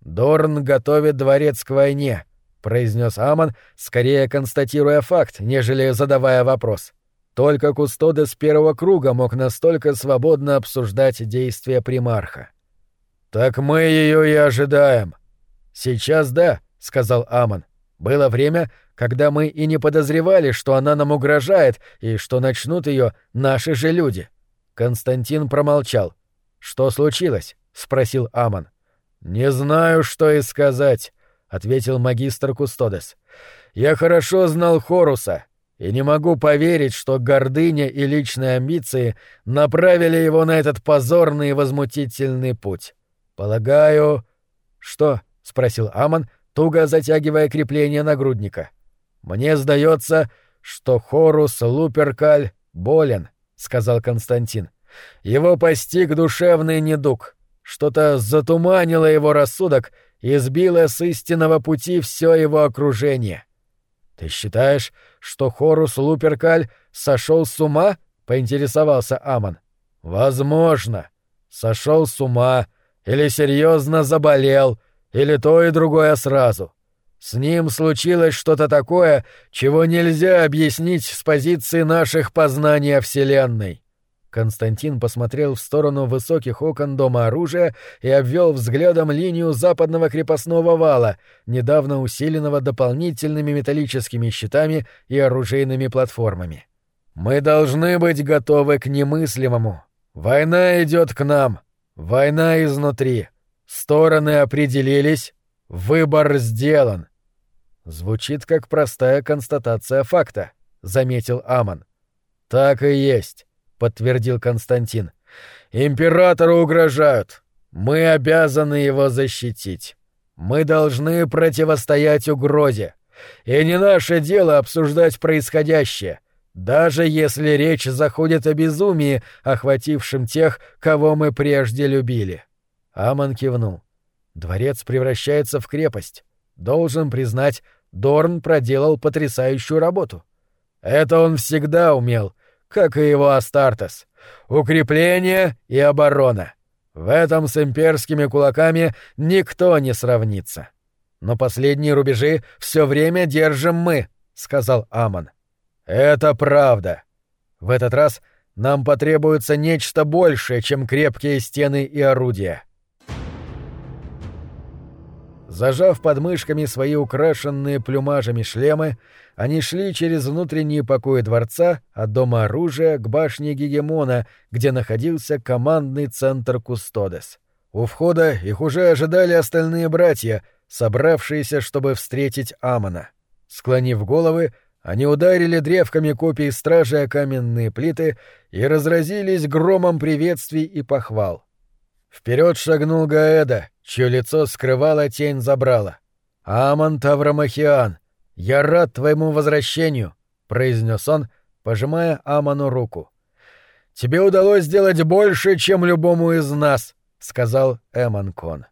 «Дорн готовит дворец к войне», — произнес Амон, скорее констатируя факт, нежели задавая вопрос. Только Кустодес первого круга мог настолько свободно обсуждать действия примарха. «Так мы ее и ожидаем». «Сейчас да», — сказал Амон. «Было время, когда мы и не подозревали, что она нам угрожает и что начнут ее наши же люди». Константин промолчал. «Что случилось?» — спросил Амон. «Не знаю, что и сказать», — ответил магистр Кустодес. «Я хорошо знал Хоруса, и не могу поверить, что гордыня и личные амбиции направили его на этот позорный и возмутительный путь. Полагаю... Что? спросил Амон, туго затягивая крепление нагрудника. Мне сдается, что Хорус Луперкаль болен, сказал Константин. Его постиг душевный недуг. Что-то затуманило его рассудок и сбило с истинного пути все его окружение. «Ты считаешь, что Хорус Луперкаль сошел с ума?» — поинтересовался Амон. «Возможно. Сошел с ума, или серьезно заболел, или то и другое сразу. С ним случилось что-то такое, чего нельзя объяснить с позиции наших познаний о Вселенной. Константин посмотрел в сторону высоких окон дома оружия и обвел взглядом линию западного крепостного вала, недавно усиленного дополнительными металлическими щитами и оружейными платформами. «Мы должны быть готовы к немыслимому. Война идет к нам. Война изнутри. Стороны определились. Выбор сделан». Звучит как простая констатация факта, заметил Амон. Так и есть. — подтвердил Константин. «Императору угрожают. Мы обязаны его защитить. Мы должны противостоять угрозе. И не наше дело обсуждать происходящее, даже если речь заходит о безумии, охватившем тех, кого мы прежде любили». Амон кивнул. Дворец превращается в крепость. Должен признать, Дорн проделал потрясающую работу. Это он всегда умел, как и его Астартес. Укрепление и оборона. В этом с имперскими кулаками никто не сравнится. Но последние рубежи все время держим мы, сказал Амон. Это правда. В этот раз нам потребуется нечто большее, чем крепкие стены и орудия. Зажав под мышками свои украшенные плюмажами шлемы, они шли через внутренние покои дворца от дома оружия к башне Гегемона, где находился командный центр Кустодес. У входа их уже ожидали остальные братья, собравшиеся, чтобы встретить Амона. Склонив головы, они ударили древками копий стражи о каменные плиты и разразились громом приветствий и похвал. Вперед шагнул Гаэда, чье лицо скрывала тень забрала. Амон Таврамахиан, «Я рад твоему возвращению», — произнес он, пожимая Аману руку. «Тебе удалось сделать больше, чем любому из нас», — сказал Эмонкон.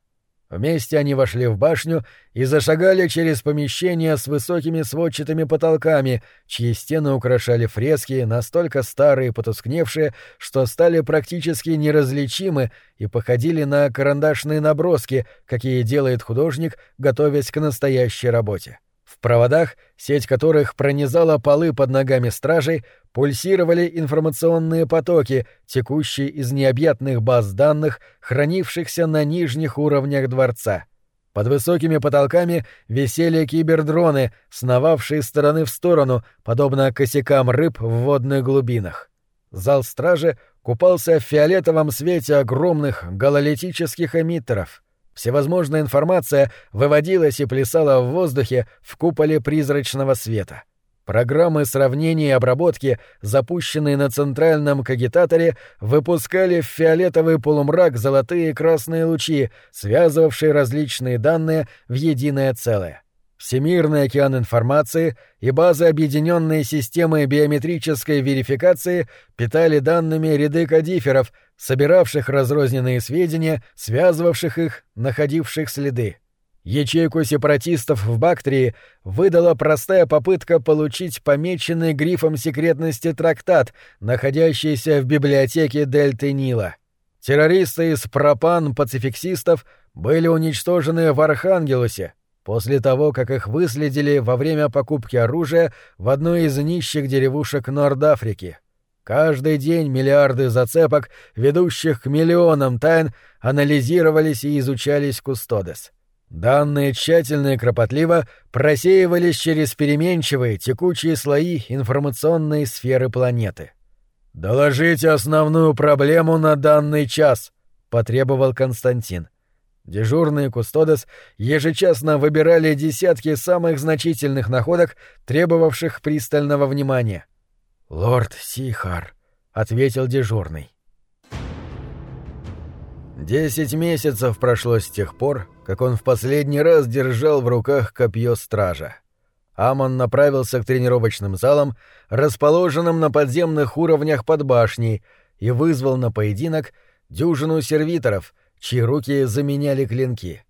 Вместе они вошли в башню и зашагали через помещение с высокими сводчатыми потолками, чьи стены украшали фрески, настолько старые и потускневшие, что стали практически неразличимы и походили на карандашные наброски, какие делает художник, готовясь к настоящей работе. В проводах, сеть которых пронизала полы под ногами стражей, пульсировали информационные потоки, текущие из необъятных баз данных, хранившихся на нижних уровнях дворца. Под высокими потолками висели кибердроны, сновавшие стороны в сторону, подобно косякам рыб в водных глубинах. Зал стражи купался в фиолетовом свете огромных гололитических эмиттеров — Всевозможная информация выводилась и плясала в воздухе в куполе призрачного света. Программы сравнения и обработки, запущенные на центральном кагитаторе, выпускали в фиолетовый полумрак золотые и красные лучи, связывавшие различные данные в единое целое. Всемирный океан информации и базы объединенной системы биометрической верификации питали данными ряды кодиферов, собиравших разрозненные сведения, связывавших их, находивших следы. Ячейку сепаратистов в Бактрии выдала простая попытка получить помеченный грифом секретности трактат, находящийся в библиотеке Дельты Нила. Террористы из пропан-пацификсистов были уничтожены в Архангелусе, после того, как их выследили во время покупки оружия в одной из нищих деревушек Норд-Африки. Каждый день миллиарды зацепок, ведущих к миллионам тайн, анализировались и изучались Кустодес. Данные тщательно и кропотливо просеивались через переменчивые текучие слои информационной сферы планеты. «Доложите основную проблему на данный час», — потребовал Константин. Дежурные Кустодес ежечасно выбирали десятки самых значительных находок, требовавших пристального внимания. «Лорд Сихар», — ответил дежурный. Десять месяцев прошло с тех пор, как он в последний раз держал в руках копье стража. Амон направился к тренировочным залам, расположенным на подземных уровнях под башней, и вызвал на поединок дюжину сервиторов — чьи руки заменяли клинки.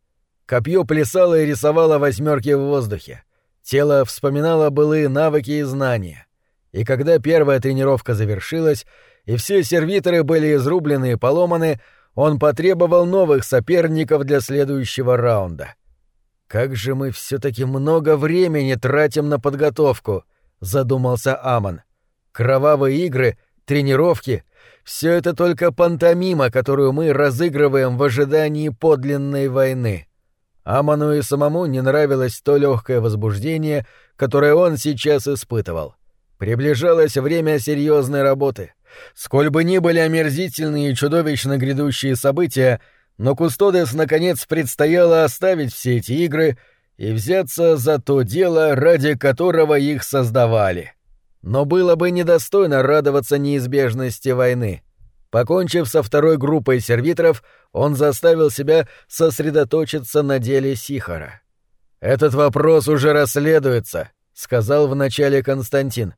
Копье плясало и рисовало восьмерки в воздухе. Тело вспоминало былые навыки и знания. И когда первая тренировка завершилась, и все сервиторы были изрублены и поломаны, он потребовал новых соперников для следующего раунда. «Как же мы все-таки много времени тратим на подготовку», — задумался Амон. «Кровавые игры, тренировки — все это только пантомима, которую мы разыгрываем в ожидании подлинной войны. Аману и самому не нравилось то легкое возбуждение, которое он сейчас испытывал. Приближалось время серьезной работы. Сколь бы ни были омерзительные и чудовищно грядущие события, но Кустодес наконец предстояло оставить все эти игры и взяться за то дело, ради которого их создавали. Но было бы недостойно радоваться неизбежности войны. Покончив со второй группой сервиторов, он заставил себя сосредоточиться на деле Сихара. «Этот вопрос уже расследуется», — сказал вначале Константин.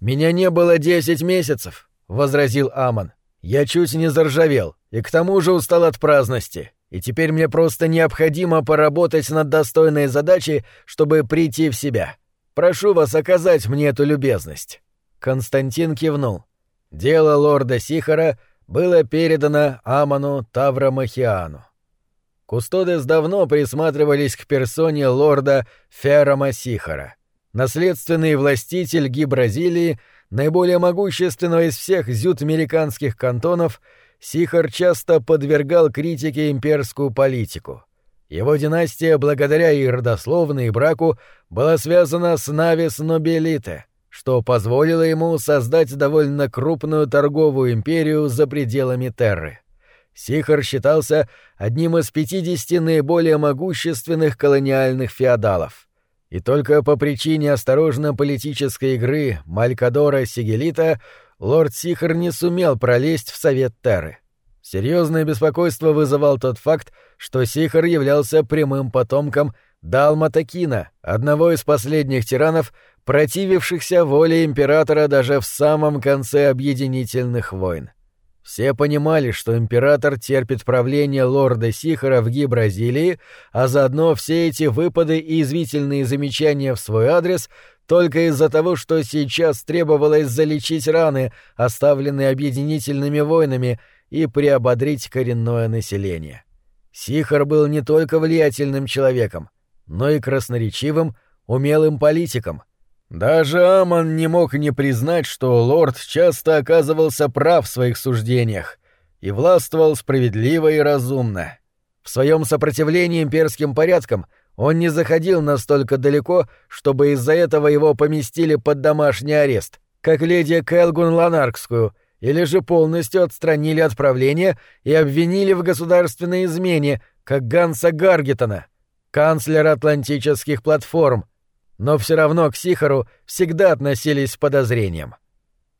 «Меня не было десять месяцев», — возразил Амон. «Я чуть не заржавел, и к тому же устал от праздности, и теперь мне просто необходимо поработать над достойной задачей, чтобы прийти в себя. Прошу вас оказать мне эту любезность». Константин кивнул. Дело лорда Сихара было передано Аману Таврамахиану. Кустодес давно присматривались к персоне лорда Феррома Сихара. Наследственный властитель Ги-Бразилии, наиболее могущественного из всех зют-американских кантонов, Сихар часто подвергал критике имперскую политику. Его династия, благодаря и родословной, и браку, была связана с Навис Нобелите, что позволило ему создать довольно крупную торговую империю за пределами Терры. Сихар считался одним из 50 наиболее могущественных колониальных феодалов. И только по причине осторожно политической игры Малькадора Сигелита лорд Сихар не сумел пролезть в Совет Терры. Серьезное беспокойство вызывал тот факт, что Сихар являлся прямым потомком Далматакина, одного из последних тиранов, противившихся воле императора даже в самом конце объединительных войн. Все понимали, что император терпит правление лорда Сихара в Ги-Бразилии, а заодно все эти выпады и извительные замечания в свой адрес только из-за того, что сейчас требовалось залечить раны, оставленные объединительными войнами, и приободрить коренное население. Сихар был не только влиятельным человеком, но и красноречивым, умелым политиком. Даже Аман не мог не признать, что лорд часто оказывался прав в своих суждениях и властвовал справедливо и разумно. В своем сопротивлении имперским порядкам он не заходил настолько далеко, чтобы из-за этого его поместили под домашний арест, как леди Кэлгун Ланаркскую, или же полностью отстранили от правления и обвинили в государственной измене, как Ганса Гаргетона, канцлера атлантических платформ, но все равно к Сихару всегда относились с подозрением.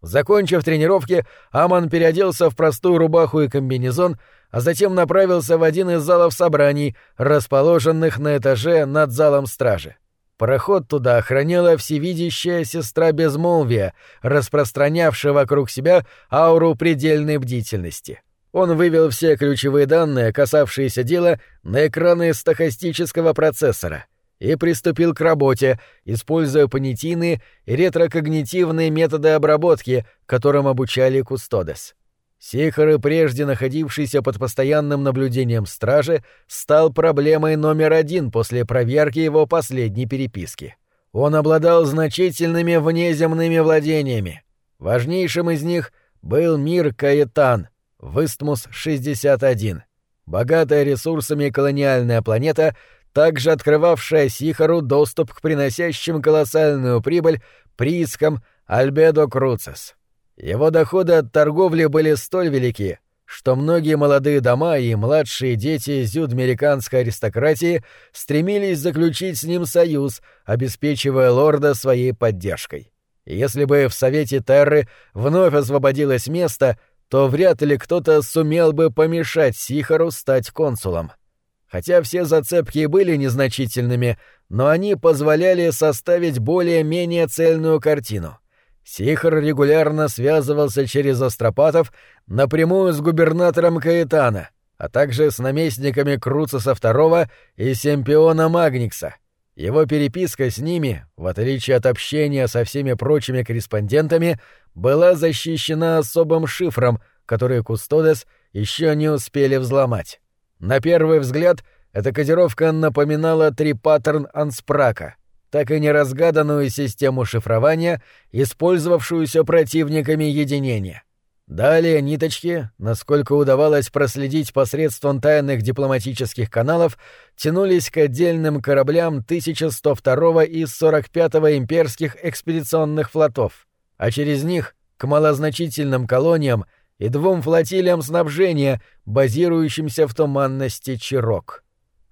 Закончив тренировки, Аман переоделся в простую рубаху и комбинезон, а затем направился в один из залов собраний, расположенных на этаже над залом стражи. Проход туда охраняла всевидящая сестра безмолвия, распространявшая вокруг себя ауру предельной бдительности. Он вывел все ключевые данные, касавшиеся дела, на экраны стохастического процессора — и приступил к работе, используя понятийные и ретрокогнитивные методы обработки, которым обучали Кустодес. Сихар, прежде находившийся под постоянным наблюдением стражи, стал проблемой номер один после проверки его последней переписки. Он обладал значительными внеземными владениями. Важнейшим из них был мир Каэтан, Выстмус-61. Богатая ресурсами колониальная планета — также открывавшая Сихару доступ к приносящим колоссальную прибыль приискам Альбедо Круцес. Его доходы от торговли были столь велики, что многие молодые дома и младшие дети зюдмериканской аристократии стремились заключить с ним союз, обеспечивая лорда своей поддержкой. если бы в Совете Терры вновь освободилось место, то вряд ли кто-то сумел бы помешать Сихару стать консулом. Хотя все зацепки и были незначительными, но они позволяли составить более-менее цельную картину. Сихар регулярно связывался через астропатов напрямую с губернатором Каэтана, а также с наместниками Круцеса II и Семпиона Магникса. Его переписка с ними, в отличие от общения со всеми прочими корреспондентами, была защищена особым шифром, который Кустодес еще не успели взломать. На первый взгляд, эта кодировка напоминала три-паттерн Анспрака, так и неразгаданную систему шифрования, использовавшуюся противниками единения. Далее ниточки, насколько удавалось проследить посредством тайных дипломатических каналов, тянулись к отдельным кораблям 1102 и 45-го имперских экспедиционных флотов, а через них — к малозначительным колониям, и двум флотилиям снабжения, базирующимся в туманности Чирок.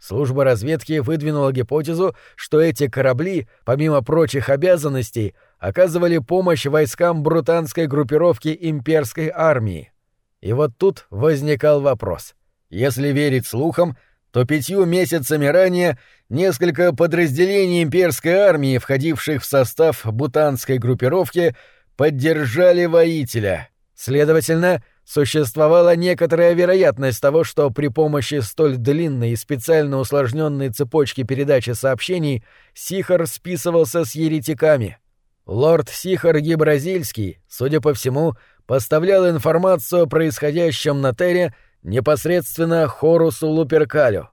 Служба разведки выдвинула гипотезу, что эти корабли, помимо прочих обязанностей, оказывали помощь войскам брутанской группировки имперской армии. И вот тут возникал вопрос. Если верить слухам, то пятью месяцами ранее несколько подразделений имперской армии, входивших в состав бутанской группировки, поддержали воителя — Следовательно, существовала некоторая вероятность того, что при помощи столь длинной и специально усложненной цепочки передачи сообщений Сихар списывался с еретиками. Лорд Сихар Гибразильский, судя по всему, поставлял информацию о происходящем на Терре непосредственно Хорусу Луперкалю.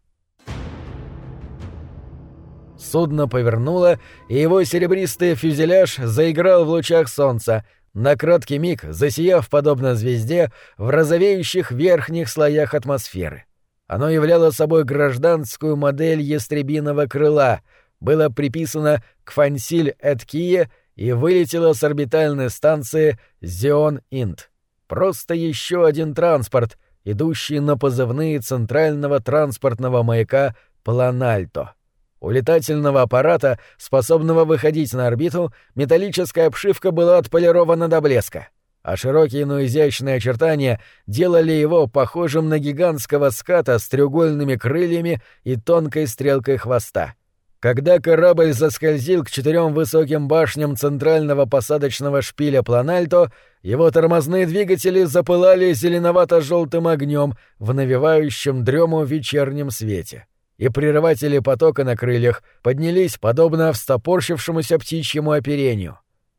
Судно повернуло, и его серебристый фюзеляж заиграл в лучах солнца — на краткий миг засияв подобно звезде в розовеющих верхних слоях атмосферы. Оно являло собой гражданскую модель ястребиного крыла, было приписано к Фансиль Эткие и вылетело с орбитальной станции Зион-Инт. Просто еще один транспорт, идущий на позывные центрального транспортного маяка Планальто. У летательного аппарата, способного выходить на орбиту, металлическая обшивка была отполирована до блеска, а широкие, но изящные очертания делали его похожим на гигантского ската с треугольными крыльями и тонкой стрелкой хвоста. Когда корабль заскользил к четырем высоким башням центрального посадочного шпиля Планальто, его тормозные двигатели запылали зеленовато-желтым огнем в навевающем дрему вечернем свете, и прерыватели потока на крыльях поднялись подобно встопорщившемуся птичьему оперению.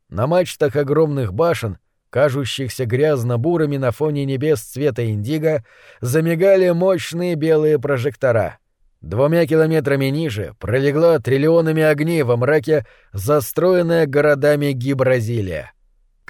На мачтах огромных башен, кажущихся грязно-бурыми на фоне небес цвета индиго, замигали мощные белые прожектора — Двумя километрами ниже пролегла триллионами огней во мраке застроенная городами Гибразилия.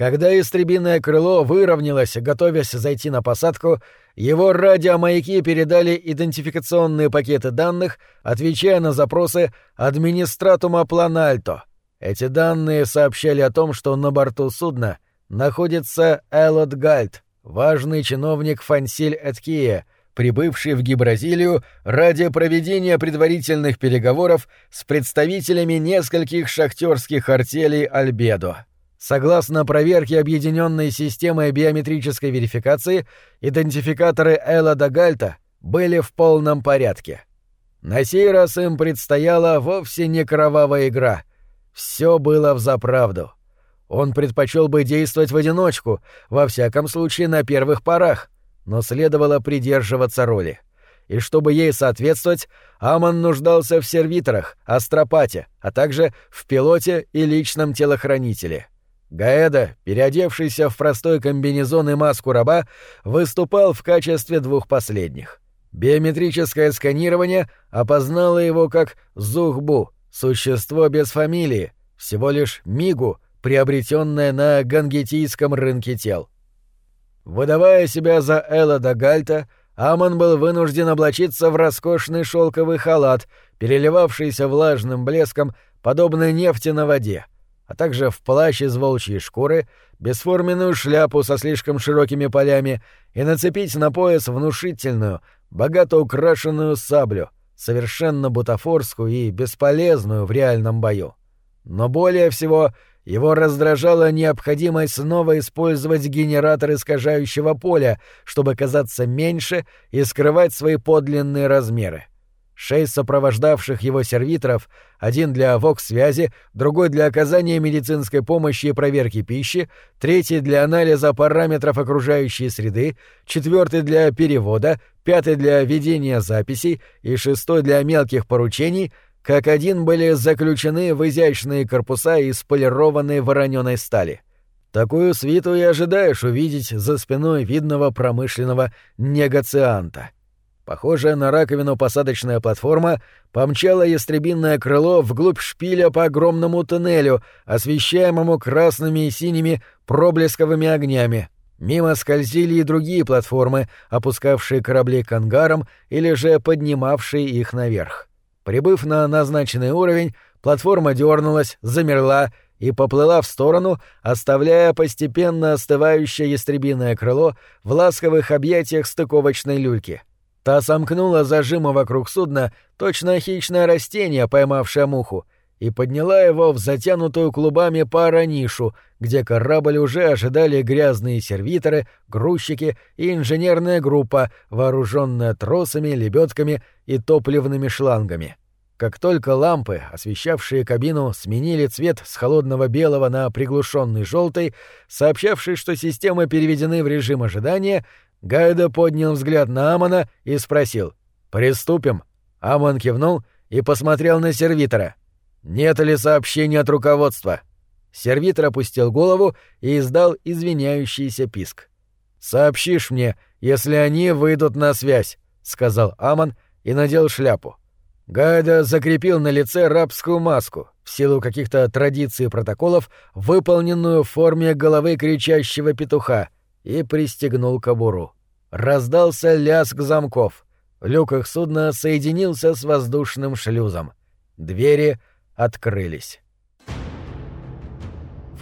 Когда истребиное крыло выровнялось, готовясь зайти на посадку, его радиомаяки передали идентификационные пакеты данных, отвечая на запросы администратума Планальто. Эти данные сообщали о том, что на борту судна находится Элот Гальт, важный чиновник Фансиль Эткия, прибывший в Гибразилию ради проведения предварительных переговоров с представителями нескольких шахтерских артелей Альбедо. Согласно проверке объединенной системой биометрической верификации, идентификаторы Элла Дагальта были в полном порядке. На сей раз им предстояла вовсе не кровавая игра. Все было взаправду. Он предпочел бы действовать в одиночку, во всяком случае на первых порах, но следовало придерживаться роли. И чтобы ей соответствовать, Амон нуждался в сервиторах, астропате, а также в пилоте и личном телохранителе. Гаэда, переодевшийся в простой комбинезон и маску раба, выступал в качестве двух последних. Биометрическое сканирование опознало его как Зухбу, существо без фамилии, всего лишь Мигу, приобретенное на гангетийском рынке тел. Выдавая себя за Элла Дагальта, Амон был вынужден облачиться в роскошный шелковый халат, переливавшийся влажным блеском, подобно нефти на воде, а также в плащ из волчьей шкуры, бесформенную шляпу со слишком широкими полями и нацепить на пояс внушительную, богато украшенную саблю, совершенно бутафорскую и бесполезную в реальном бою. Но более всего — его раздражала необходимость снова использовать генератор искажающего поля, чтобы казаться меньше и скрывать свои подлинные размеры. Шесть сопровождавших его сервиторов, один для ВОК-связи, другой для оказания медицинской помощи и проверки пищи, третий для анализа параметров окружающей среды, четвертый для перевода, пятый для ведения записей и шестой для мелких поручений — как один были заключены в изящные корпуса из полированной вороненой стали. Такую свиту и ожидаешь увидеть за спиной видного промышленного негацианта. Похожая на раковину посадочная платформа помчала ястребинное крыло вглубь шпиля по огромному туннелю, освещаемому красными и синими проблесковыми огнями. Мимо скользили и другие платформы, опускавшие корабли к ангарам или же поднимавшие их наверх. Прибыв на назначенный уровень, платформа дернулась, замерла и поплыла в сторону, оставляя постепенно остывающее ястребиное крыло в ласковых объятиях стыковочной люльки. Та сомкнула зажимы вокруг судна, точно хищное растение, поймавшее муху, и подняла его в затянутую клубами пара нишу, где корабль уже ожидали грязные сервиторы, грузчики и инженерная группа, вооруженная тросами, лебедками и топливными шлангами. Как только лампы, освещавшие кабину, сменили цвет с холодного белого на приглушенный желтый, сообщавший, что системы переведены в режим ожидания, Гайда поднял взгляд на Амона и спросил «Приступим?» Амон кивнул и посмотрел на сервитора — «Нет ли сообщения от руководства?» Сервитор опустил голову и издал извиняющийся писк. «Сообщишь мне, если они выйдут на связь», — сказал Амон и надел шляпу. Гайда закрепил на лице рабскую маску, в силу каких-то традиций и протоколов, выполненную в форме головы кричащего петуха, и пристегнул кобуру. Раздался лязг замков. В люках судна соединился с воздушным шлюзом. Двери — открылись.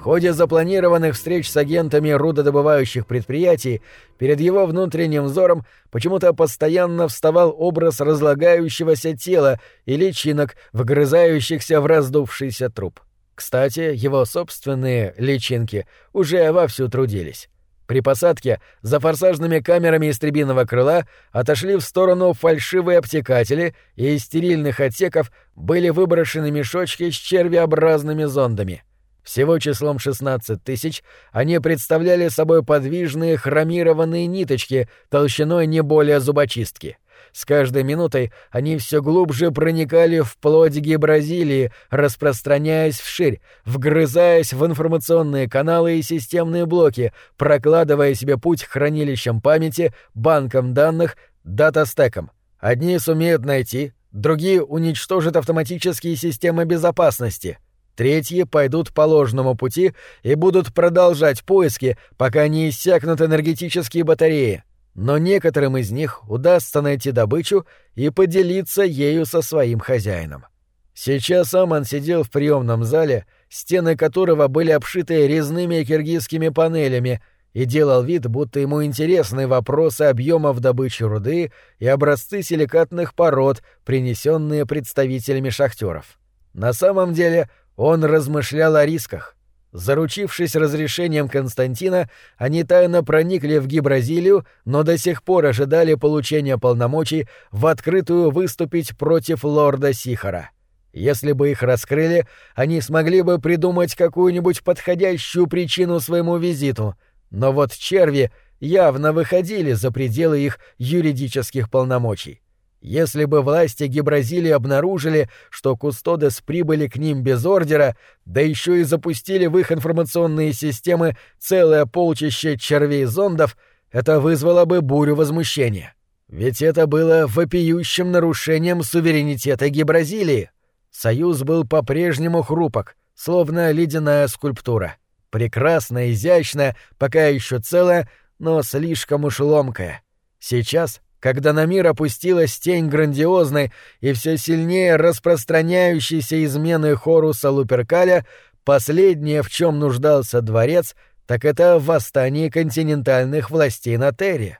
В ходе запланированных встреч с агентами рудодобывающих предприятий перед его внутренним взором почему-то постоянно вставал образ разлагающегося тела и личинок, вгрызающихся в раздувшийся труп. Кстати, его собственные личинки уже вовсю трудились. При посадке за форсажными камерами истребиного крыла отошли в сторону фальшивые обтекатели, и из стерильных отсеков были выброшены мешочки с червеобразными зондами. Всего числом 16 тысяч они представляли собой подвижные хромированные ниточки толщиной не более зубочистки. С каждой минутой они все глубже проникали в плоть Бразилии, распространяясь вширь, вгрызаясь в информационные каналы и системные блоки, прокладывая себе путь хранилищам памяти, банкам данных, датастекам. Одни сумеют найти, другие уничтожат автоматические системы безопасности — Третьи пойдут по ложному пути и будут продолжать поиски, пока не иссякнут энергетические батареи но некоторым из них удастся найти добычу и поделиться ею со своим хозяином. Сейчас Аман сидел в приемном зале, стены которого были обшиты резными киргизскими панелями, и делал вид, будто ему интересны вопросы объемов добычи руды и образцы силикатных пород, принесенные представителями шахтеров. На самом деле он размышлял о рисках. Заручившись разрешением Константина, они тайно проникли в Гибразилию, но до сих пор ожидали получения полномочий в открытую выступить против лорда Сихара. Если бы их раскрыли, они смогли бы придумать какую-нибудь подходящую причину своему визиту, но вот черви явно выходили за пределы их юридических полномочий. Если бы власти Гибразилии обнаружили, что Кустодес прибыли к ним без ордера, да еще и запустили в их информационные системы целое полчище червей-зондов, это вызвало бы бурю возмущения. Ведь это было вопиющим нарушением суверенитета Гибразилии. Союз был по-прежнему хрупок, словно ледяная скульптура. Прекрасная, изящная, пока еще целая, но слишком уж ломкая. Сейчас — когда на мир опустилась тень грандиозной и все сильнее распространяющейся измены Хоруса Луперкаля, последнее, в чем нуждался дворец, так это восстание континентальных властей на Терре.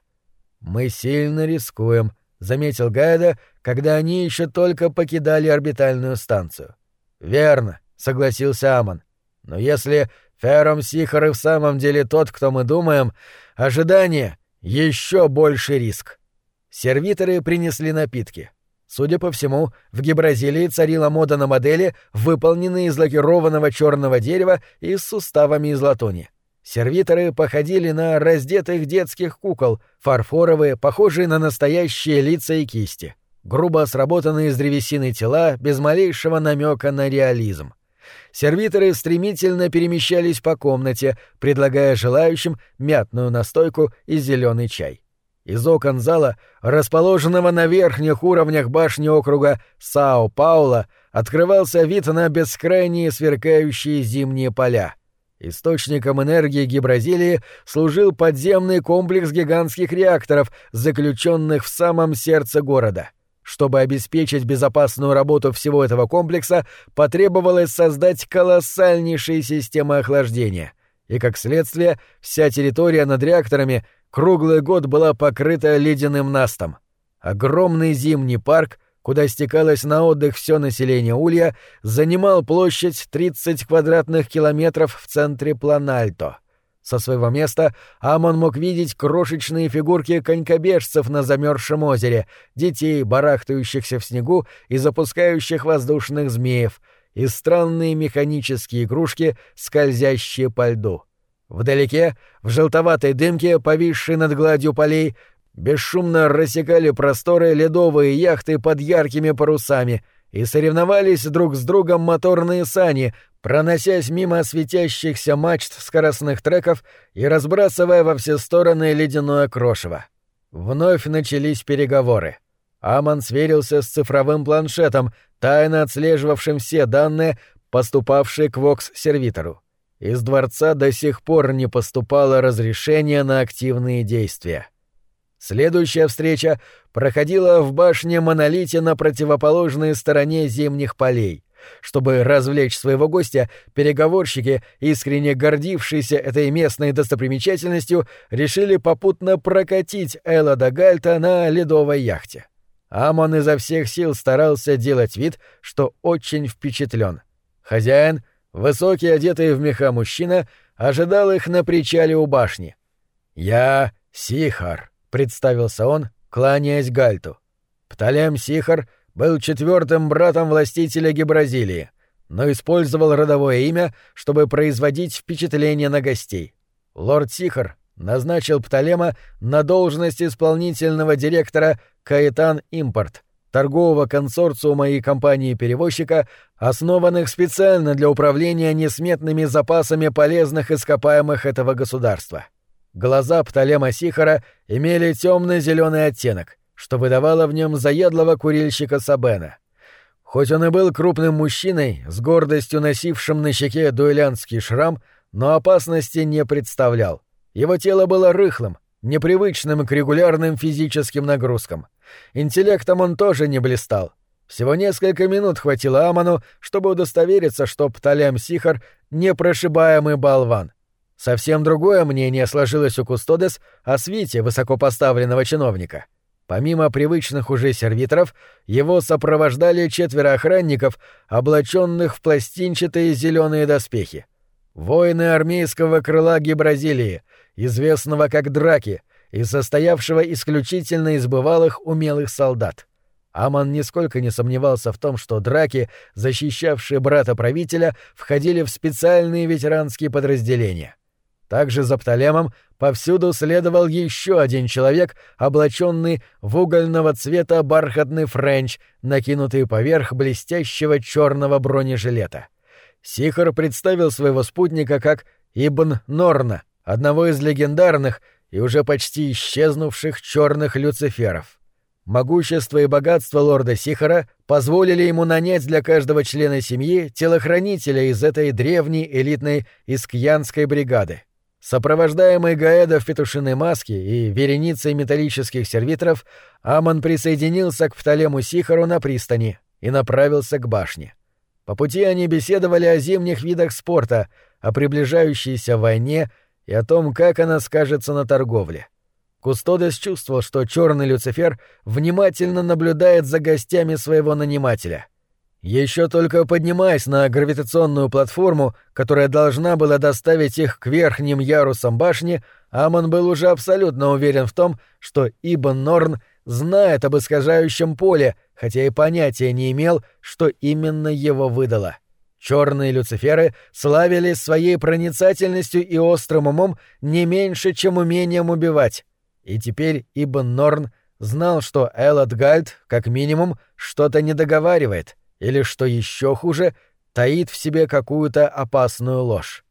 «Мы сильно рискуем», — заметил Гайда, когда они еще только покидали орбитальную станцию. «Верно», — согласился Амон. «Но если Фером Сихар и в самом деле тот, кто мы думаем, ожидание — еще больше риск». Сервиторы принесли напитки. Судя по всему, в Гибразилии царила мода на модели, выполненные из лакированного черного дерева и с суставами из латуни. Сервиторы походили на раздетых детских кукол, фарфоровые, похожие на настоящие лица и кисти. Грубо сработанные из древесины тела, без малейшего намека на реализм. Сервиторы стремительно перемещались по комнате, предлагая желающим мятную настойку и зеленый чай. Из окон зала, расположенного на верхних уровнях башни округа Сао-Паула, открывался вид на бескрайние сверкающие зимние поля. Источником энергии Гибразилии служил подземный комплекс гигантских реакторов, заключенных в самом сердце города. Чтобы обеспечить безопасную работу всего этого комплекса, потребовалось создать колоссальнейшие системы охлаждения. И, как следствие, вся территория над реакторами — круглый год была покрыта ледяным настом. Огромный зимний парк, куда стекалось на отдых все население Улья, занимал площадь 30 квадратных километров в центре Планальто. Со своего места Амон мог видеть крошечные фигурки конькобежцев на замерзшем озере, детей, барахтающихся в снегу и запускающих воздушных змеев, и странные механические игрушки, скользящие по льду. Вдалеке, в желтоватой дымке, повисшей над гладью полей, бесшумно рассекали просторы ледовые яхты под яркими парусами и соревновались друг с другом моторные сани, проносясь мимо светящихся мачт скоростных треков и разбрасывая во все стороны ледяное крошево. Вновь начались переговоры. Аман сверился с цифровым планшетом, тайно отслеживавшим все данные, поступавшие к Вокс-сервитору. Из дворца до сих пор не поступало разрешение на активные действия. Следующая встреча проходила в башне Монолите на противоположной стороне зимних полей. Чтобы развлечь своего гостя, переговорщики, искренне гордившиеся этой местной достопримечательностью, решили попутно прокатить Элла Гальта на ледовой яхте. Амон изо всех сил старался делать вид, что очень впечатлен. Хозяин — Высокий, одетый в меха мужчина, ожидал их на причале у башни. «Я Сихар», — представился он, кланяясь Гальту. Птолем Сихар был четвертым братом властителя Гебразилии, но использовал родовое имя, чтобы производить впечатление на гостей. Лорд Сихар назначил Птолема на должность исполнительного директора «Каэтан Импорт», торгового консорциума и компании-перевозчика, основанных специально для управления несметными запасами полезных ископаемых этого государства. Глаза Птолема Сихара имели темно-зеленый оттенок, что выдавало в нем заядлого курильщика Сабена. Хоть он и был крупным мужчиной, с гордостью носившим на щеке дуэлянский шрам, но опасности не представлял. Его тело было рыхлым, непривычным к регулярным физическим нагрузкам. Интеллектом он тоже не блистал. Всего несколько минут хватило Аману, чтобы удостовериться, что Пталям Сихар — непрошибаемый болван. Совсем другое мнение сложилось у Кустодес о свите высокопоставленного чиновника. Помимо привычных уже сервиторов, его сопровождали четверо охранников, облаченных в пластинчатые зеленые доспехи. Воины армейского крыла Гибразилии, известного как Драки, и состоявшего исключительно из бывалых умелых солдат. Амон нисколько не сомневался в том, что драки, защищавшие брата правителя, входили в специальные ветеранские подразделения. Также за Птолемом повсюду следовал еще один человек, облаченный в угольного цвета бархатный френч, накинутый поверх блестящего черного бронежилета. Сихар представил своего спутника как Ибн Норна, одного из легендарных и уже почти исчезнувших черных люциферов. Могущество и богатство лорда Сихара позволили ему нанять для каждого члена семьи телохранителя из этой древней элитной искьянской бригады. Сопровождаемый Гаэда в петушиной маске и вереницей металлических сервиторов, Амон присоединился к Птолему Сихару на пристани и направился к башне. По пути они беседовали о зимних видах спорта, о приближающейся войне и о том, как она скажется на торговле. Кустодес чувствовал, что черный Люцифер внимательно наблюдает за гостями своего нанимателя. Еще только поднимаясь на гравитационную платформу, которая должна была доставить их к верхним ярусам башни, Амон был уже абсолютно уверен в том, что Ибн Норн знает об искажающем поле, хотя и понятия не имел, что именно его выдало. Черные люциферы славились своей проницательностью и острым умом не меньше, чем умением убивать. И теперь Ибн Норн знал, что Элот Гальд, как минимум, что-то не договаривает, или, что еще хуже, таит в себе какую-то опасную ложь.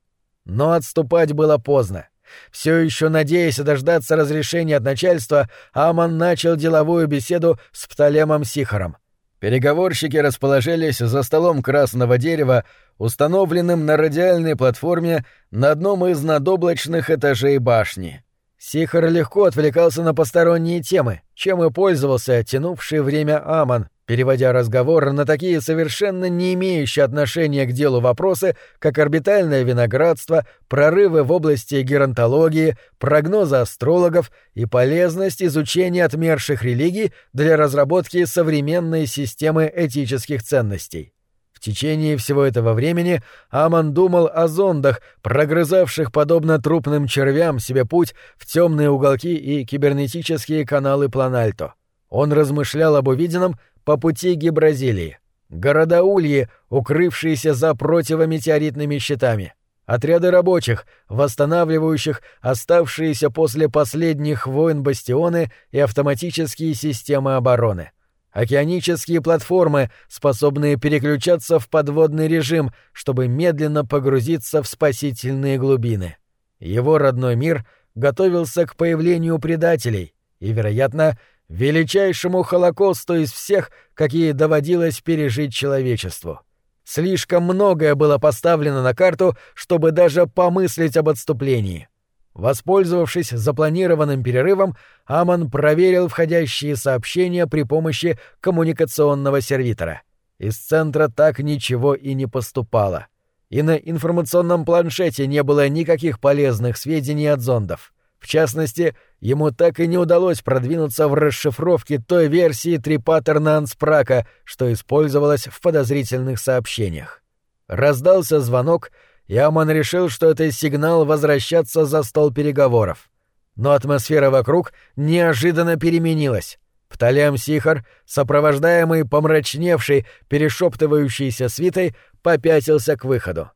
Но отступать было поздно. Все еще надеясь дождаться разрешения от начальства, Аман начал деловую беседу с Птолемом Сихаром. Переговорщики расположились за столом красного дерева, установленным на радиальной платформе на одном из надоблачных этажей башни. Сихар легко отвлекался на посторонние темы, чем и пользовался тянувший время Аман, переводя разговор на такие совершенно не имеющие отношения к делу вопросы, как орбитальное виноградство, прорывы в области геронтологии, прогнозы астрологов и полезность изучения отмерших религий для разработки современной системы этических ценностей. В течение всего этого времени Аман думал о зондах, прогрызавших подобно трупным червям себе путь в темные уголки и кибернетические каналы Планальто. Он размышлял об увиденном по пути Гибразилии. Города Ульи, укрывшиеся за противометеоритными щитами. Отряды рабочих, восстанавливающих оставшиеся после последних войн бастионы и автоматические системы обороны. Океанические платформы, способные переключаться в подводный режим, чтобы медленно погрузиться в спасительные глубины. Его родной мир готовился к появлению предателей и, вероятно, величайшему Холокосту из всех, какие доводилось пережить человечеству. Слишком многое было поставлено на карту, чтобы даже помыслить об отступлении. Воспользовавшись запланированным перерывом, Амон проверил входящие сообщения при помощи коммуникационного сервитора. Из центра так ничего и не поступало. И на информационном планшете не было никаких полезных сведений от зондов. В частности, ему так и не удалось продвинуться в расшифровке той версии трипаттерна Анспрака, что использовалась в подозрительных сообщениях. Раздался звонок, и Аман решил, что это сигнал возвращаться за стол переговоров. Но атмосфера вокруг неожиданно переменилась. Птолем Сихар, сопровождаемый помрачневшей, перешептывающейся свитой, попятился к выходу.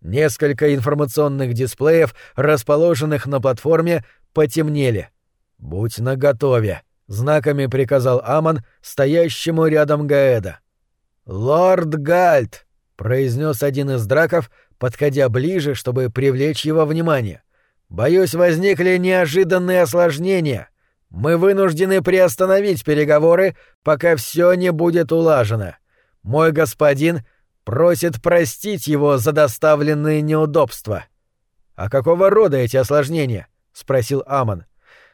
Несколько информационных дисплеев, расположенных на платформе, потемнели. «Будь наготове», — знаками приказал Аман, стоящему рядом Гаэда. «Лорд Гальт», — произнес один из драков, подходя ближе, чтобы привлечь его внимание. «Боюсь, возникли неожиданные осложнения. Мы вынуждены приостановить переговоры, пока все не будет улажено. Мой господин просит простить его за доставленные неудобства». «А какого рода эти осложнения?» — спросил Аман.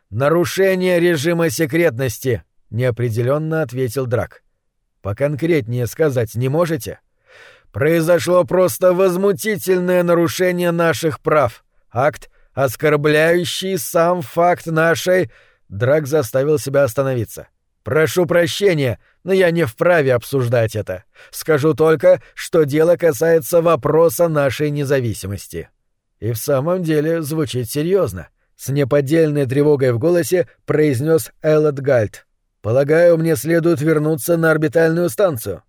«Нарушение режима секретности», — неопределенно ответил Драк. «Поконкретнее сказать не можете?» «Произошло просто возмутительное нарушение наших прав. Акт, оскорбляющий сам факт нашей...» Драк заставил себя остановиться. «Прошу прощения, но я не вправе обсуждать это. Скажу только, что дело касается вопроса нашей независимости». И в самом деле звучит серьезно. С неподдельной тревогой в голосе произнес Эллот Гальт. «Полагаю, мне следует вернуться на орбитальную станцию».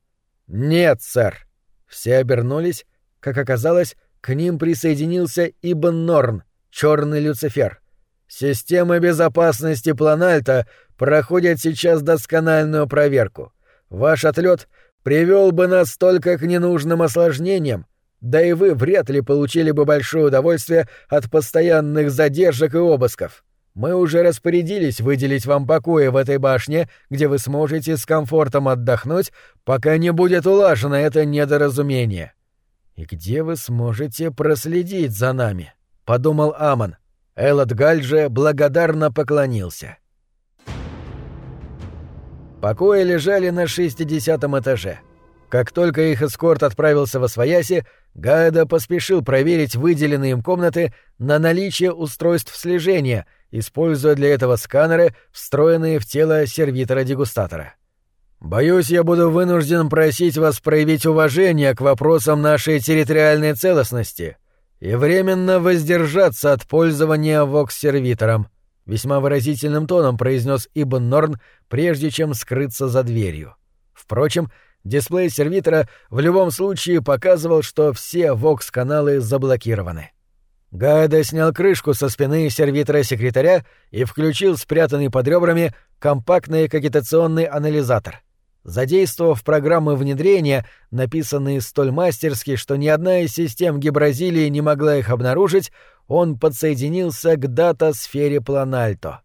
«Нет, сэр». Все обернулись. Как оказалось, к ним присоединился Ибн Норн, черный Люцифер. Системы безопасности Планальта проходят сейчас доскональную проверку. Ваш отлет привел бы нас только к ненужным осложнениям, да и вы вряд ли получили бы большое удовольствие от постоянных задержек и обысков. Мы уже распорядились выделить вам покои в этой башне, где вы сможете с комфортом отдохнуть, пока не будет улажено это недоразумение. И где вы сможете проследить за нами? подумал Аман. Элот Гальже благодарно поклонился. Покои лежали на шестидесятом этаже. Как только их эскорт отправился во свояси, Гайда поспешил проверить выделенные им комнаты на наличие устройств слежения, используя для этого сканеры, встроенные в тело сервитора-дегустатора. «Боюсь, я буду вынужден просить вас проявить уважение к вопросам нашей территориальной целостности и временно воздержаться от пользования вокс-сервитором», весьма выразительным тоном произнес Ибн Норн, прежде чем скрыться за дверью. Впрочем, Дисплей сервитора в любом случае показывал, что все вокс-каналы заблокированы. Гайда снял крышку со спины сервитора-секретаря и включил спрятанный под ребрами компактный кагитационный анализатор. Задействовав программы внедрения, написанные столь мастерски, что ни одна из систем Гибразилии не могла их обнаружить, он подсоединился к дата-сфере Планальто.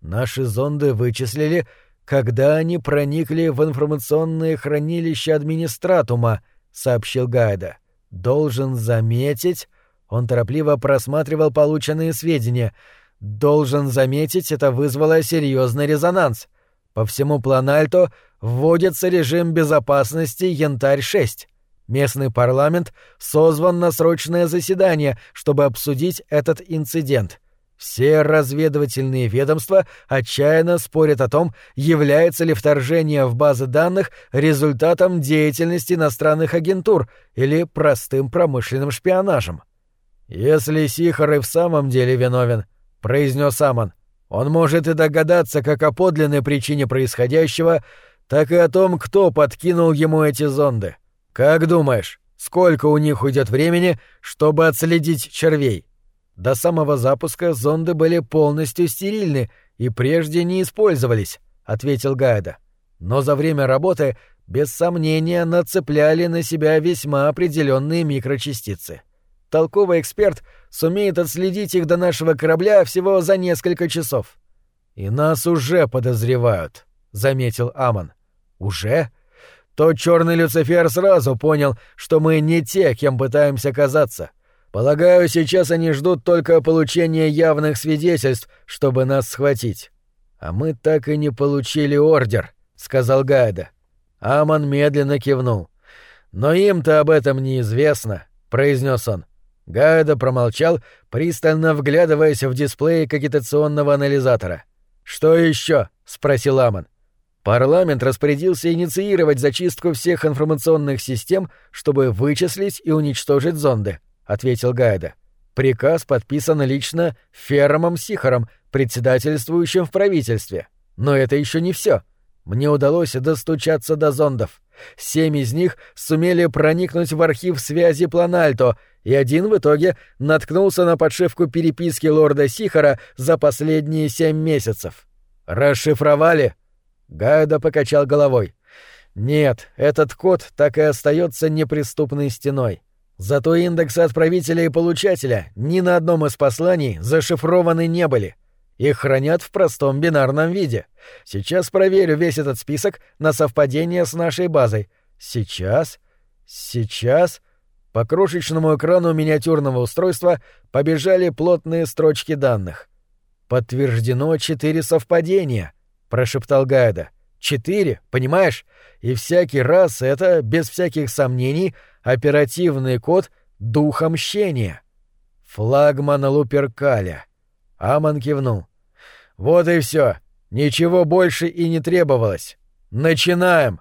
Наши зонды вычислили, когда они проникли в информационное хранилище администратума, сообщил Гайда. Должен заметить, он торопливо просматривал полученные сведения. Должен заметить, это вызвало серьезный резонанс. По всему Планальто вводится режим безопасности Янтарь-6. Местный парламент созван на срочное заседание, чтобы обсудить этот инцидент. Все разведывательные ведомства отчаянно спорят о том, является ли вторжение в базы данных результатом деятельности иностранных агентур или простым промышленным шпионажем. «Если Сихар и в самом деле виновен», — произнес Амон, — «он может и догадаться как о подлинной причине происходящего, так и о том, кто подкинул ему эти зонды. Как думаешь, сколько у них уйдет времени, чтобы отследить червей?» До самого запуска зонды были полностью стерильны и прежде не использовались, ответил Гайда. Но за время работы без сомнения нацепляли на себя весьма определенные микрочастицы. Толковый эксперт сумеет отследить их до нашего корабля всего за несколько часов. И нас уже подозревают, заметил Амон. Уже? Тот черный Люцифер сразу понял, что мы не те, кем пытаемся казаться. Полагаю, сейчас они ждут только получения явных свидетельств, чтобы нас схватить. А мы так и не получили ордер, сказал Гайда. Аман медленно кивнул. Но им-то об этом неизвестно, произнес он. Гайда промолчал, пристально вглядываясь в дисплей кагитационного анализатора. Что еще? спросил Аман. Парламент распорядился инициировать зачистку всех информационных систем, чтобы вычислить и уничтожить зонды. — ответил Гайда. Приказ подписан лично Ферромом Сихаром, председательствующим в правительстве. Но это еще не все. Мне удалось достучаться до зондов. Семь из них сумели проникнуть в архив связи Планальто, и один в итоге наткнулся на подшивку переписки лорда Сихара за последние семь месяцев. «Расшифровали?» Гайда покачал головой. «Нет, этот код так и остается неприступной стеной. Зато индексы отправителя и получателя ни на одном из посланий зашифрованы не были. Их хранят в простом бинарном виде. Сейчас проверю весь этот список на совпадение с нашей базой. Сейчас... Сейчас... По крошечному экрану миниатюрного устройства побежали плотные строчки данных. «Подтверждено четыре совпадения», — прошептал Гайда. «Четыре, понимаешь? И всякий раз это, без всяких сомнений, оперативный код «Духа мщения». Флагман Луперкаля. Амон кивнул. «Вот и все. Ничего больше и не требовалось. Начинаем!»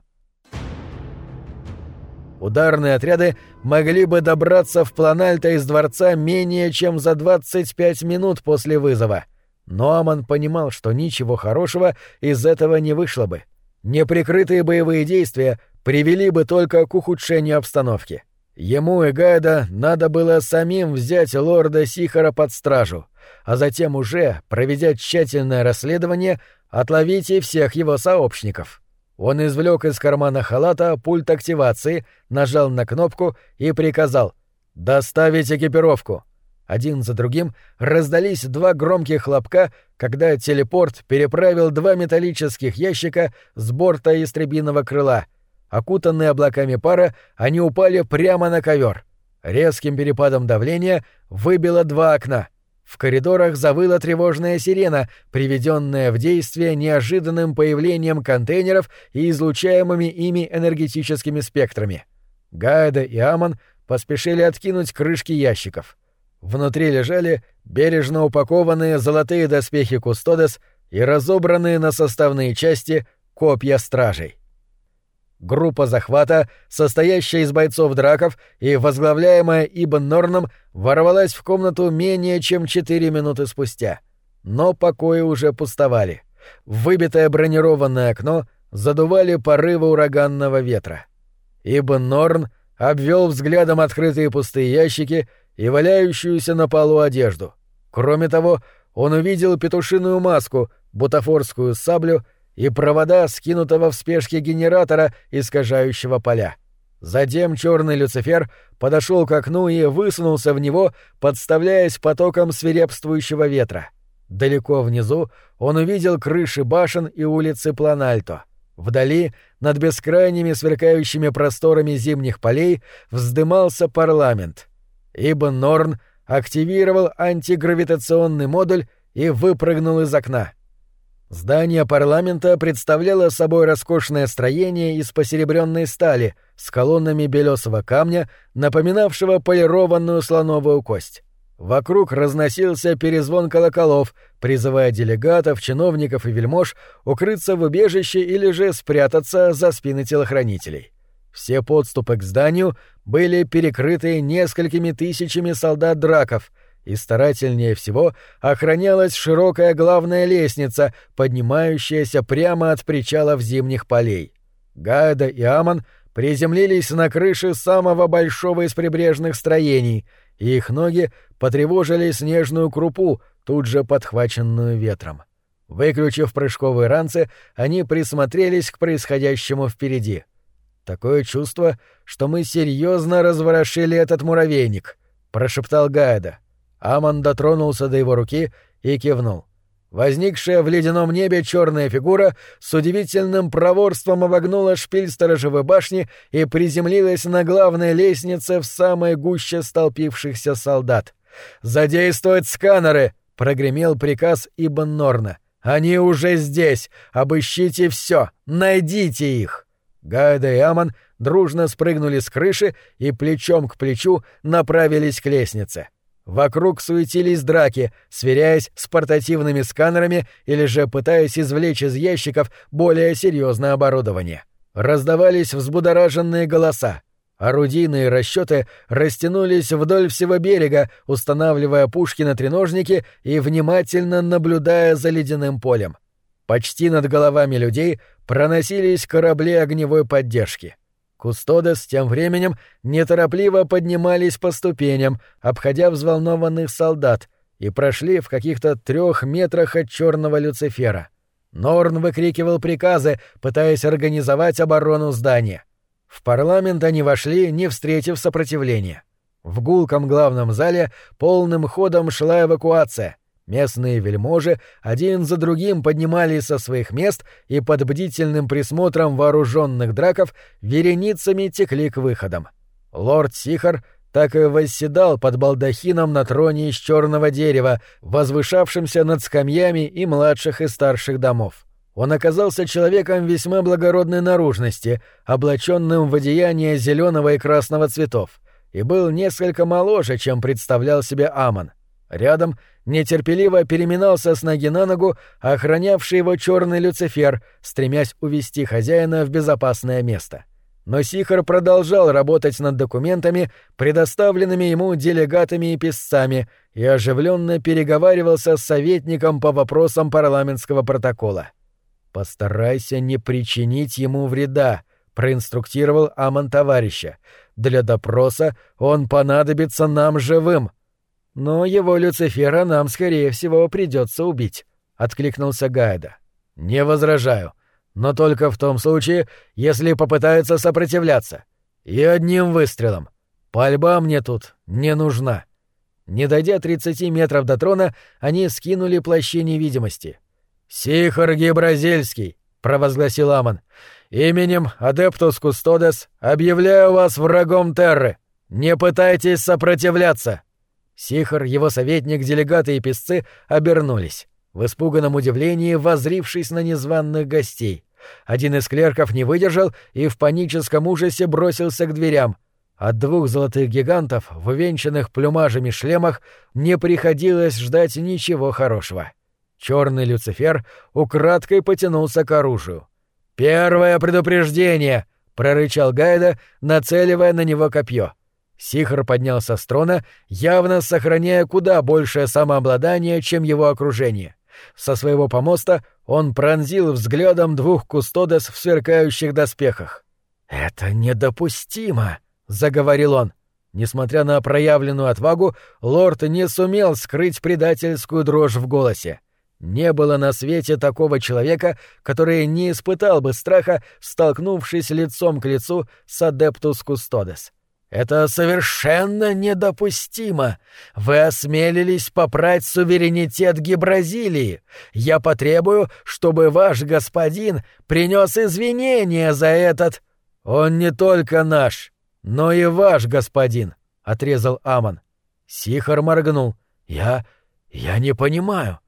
Ударные отряды могли бы добраться в Планальто из дворца менее чем за 25 минут после вызова. Но Амон понимал, что ничего хорошего из этого не вышло бы. Неприкрытые боевые действия привели бы только к ухудшению обстановки. Ему и Гайда надо было самим взять лорда Сихара под стражу, а затем уже, проведя тщательное расследование, отловить и всех его сообщников. Он извлек из кармана халата пульт активации, нажал на кнопку и приказал «Доставить экипировку». Один за другим раздались два громких хлопка, когда телепорт переправил два металлических ящика с борта истребиного крыла. Окутанные облаками пара, они упали прямо на ковер. Резким перепадом давления выбило два окна. В коридорах завыла тревожная сирена, приведенная в действие неожиданным появлением контейнеров и излучаемыми ими энергетическими спектрами. Гайда и Амон поспешили откинуть крышки ящиков — Внутри лежали бережно упакованные золотые доспехи Кустодес и разобранные на составные части копья стражей. Группа захвата, состоящая из бойцов-драков и возглавляемая Ибн Норном, ворвалась в комнату менее чем четыре минуты спустя. Но покои уже пустовали. Выбитое бронированное окно задували порывы ураганного ветра. Ибн Норн обвел взглядом открытые пустые ящики и валяющуюся на полу одежду. Кроме того, он увидел петушиную маску, бутафорскую саблю и провода скинутого в спешке генератора, искажающего поля. Затем черный Люцифер подошел к окну и высунулся в него, подставляясь потоком свирепствующего ветра. Далеко внизу он увидел крыши башен и улицы Планальто. Вдали, над бескрайними сверкающими просторами зимних полей, вздымался парламент — ибо Норн активировал антигравитационный модуль и выпрыгнул из окна. Здание парламента представляло собой роскошное строение из посеребренной стали с колоннами белесого камня, напоминавшего полированную слоновую кость. Вокруг разносился перезвон колоколов, призывая делегатов, чиновников и вельмож укрыться в убежище или же спрятаться за спины телохранителей. Все подступы к зданию были перекрыты несколькими тысячами солдат-драков, и старательнее всего охранялась широкая главная лестница, поднимающаяся прямо от причалов зимних полей. Гайда и Амон приземлились на крыше самого большого из прибрежных строений, и их ноги потревожили снежную крупу, тут же подхваченную ветром. Выключив прыжковые ранцы, они присмотрелись к происходящему впереди — Такое чувство, что мы серьезно разворошили этот муравейник, прошептал Гайда. Амон дотронулся до его руки и кивнул. Возникшая в ледяном небе черная фигура с удивительным проворством обогнула шпиль сторожевой башни и приземлилась на главной лестнице в самой гуще столпившихся солдат. «Задействовать сканеры!» — прогремел приказ Ибн Норна. «Они уже здесь! Обыщите все! Найдите их!» Гайда и Аман дружно спрыгнули с крыши и плечом к плечу направились к лестнице. Вокруг суетились драки, сверяясь с портативными сканерами или же пытаясь извлечь из ящиков более серьезное оборудование. Раздавались взбудораженные голоса. Орудийные расчеты растянулись вдоль всего берега, устанавливая пушки на треножники и внимательно наблюдая за ледяным полем. Почти над головами людей проносились корабли огневой поддержки. Кустодес тем временем неторопливо поднимались по ступеням, обходя взволнованных солдат, и прошли в каких-то трех метрах от черного Люцифера. Норн выкрикивал приказы, пытаясь организовать оборону здания. В парламент они вошли, не встретив сопротивления. В гулком главном зале полным ходом шла эвакуация. Местные вельможи один за другим поднимались со своих мест и под бдительным присмотром вооруженных драков вереницами текли к выходам. Лорд Сихар так и восседал под балдахином на троне из черного дерева, возвышавшимся над скамьями и младших и старших домов. Он оказался человеком весьма благородной наружности, облаченным в одеяние зеленого и красного цветов, и был несколько моложе, чем представлял себе Амон. Рядом нетерпеливо переминался с ноги на ногу охранявший его черный Люцифер, стремясь увести хозяина в безопасное место. Но Сихар продолжал работать над документами, предоставленными ему делегатами и писцами, и оживленно переговаривался с советником по вопросам парламентского протокола. «Постарайся не причинить ему вреда», — проинструктировал Амон товарища. «Для допроса он понадобится нам живым». «Но его Люцифера нам, скорее всего, придется убить», — откликнулся Гайда. «Не возражаю, но только в том случае, если попытается сопротивляться. И одним выстрелом. Пальба мне тут не нужна». Не дойдя 30 метров до трона, они скинули плащи невидимости — «Сихар Гибразильский», — провозгласил Амон, — «именем Адептус Кустодес объявляю вас врагом Терры. Не пытайтесь сопротивляться». Сихар, его советник, делегаты и песцы обернулись, в испуганном удивлении возрившись на незваных гостей. Один из клерков не выдержал и в паническом ужасе бросился к дверям. От двух золотых гигантов, в увенчанных плюмажами шлемах, не приходилось ждать ничего хорошего. Черный Люцифер украдкой потянулся к оружию. «Первое предупреждение!» — прорычал Гайда, нацеливая на него копье. Сихар поднялся с трона, явно сохраняя куда большее самообладание, чем его окружение. Со своего помоста он пронзил взглядом двух кустодес в сверкающих доспехах. «Это недопустимо!» — заговорил он. Несмотря на проявленную отвагу, лорд не сумел скрыть предательскую дрожь в голосе. Не было на свете такого человека, который не испытал бы страха, столкнувшись лицом к лицу с Адептус Кустодес. Это совершенно недопустимо. Вы осмелились попрать суверенитет Гибразилии. Я потребую, чтобы ваш господин принес извинения за этот... Он не только наш, но и ваш господин, — отрезал Амон. Сихар моргнул. Я... я не понимаю.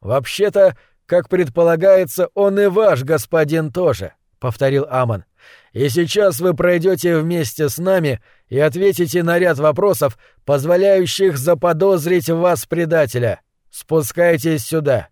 «Вообще-то, как предполагается, он и ваш господин тоже», — повторил Амон. «И сейчас вы пройдете вместе с нами и ответите на ряд вопросов, позволяющих заподозрить вас предателя. Спускайтесь сюда».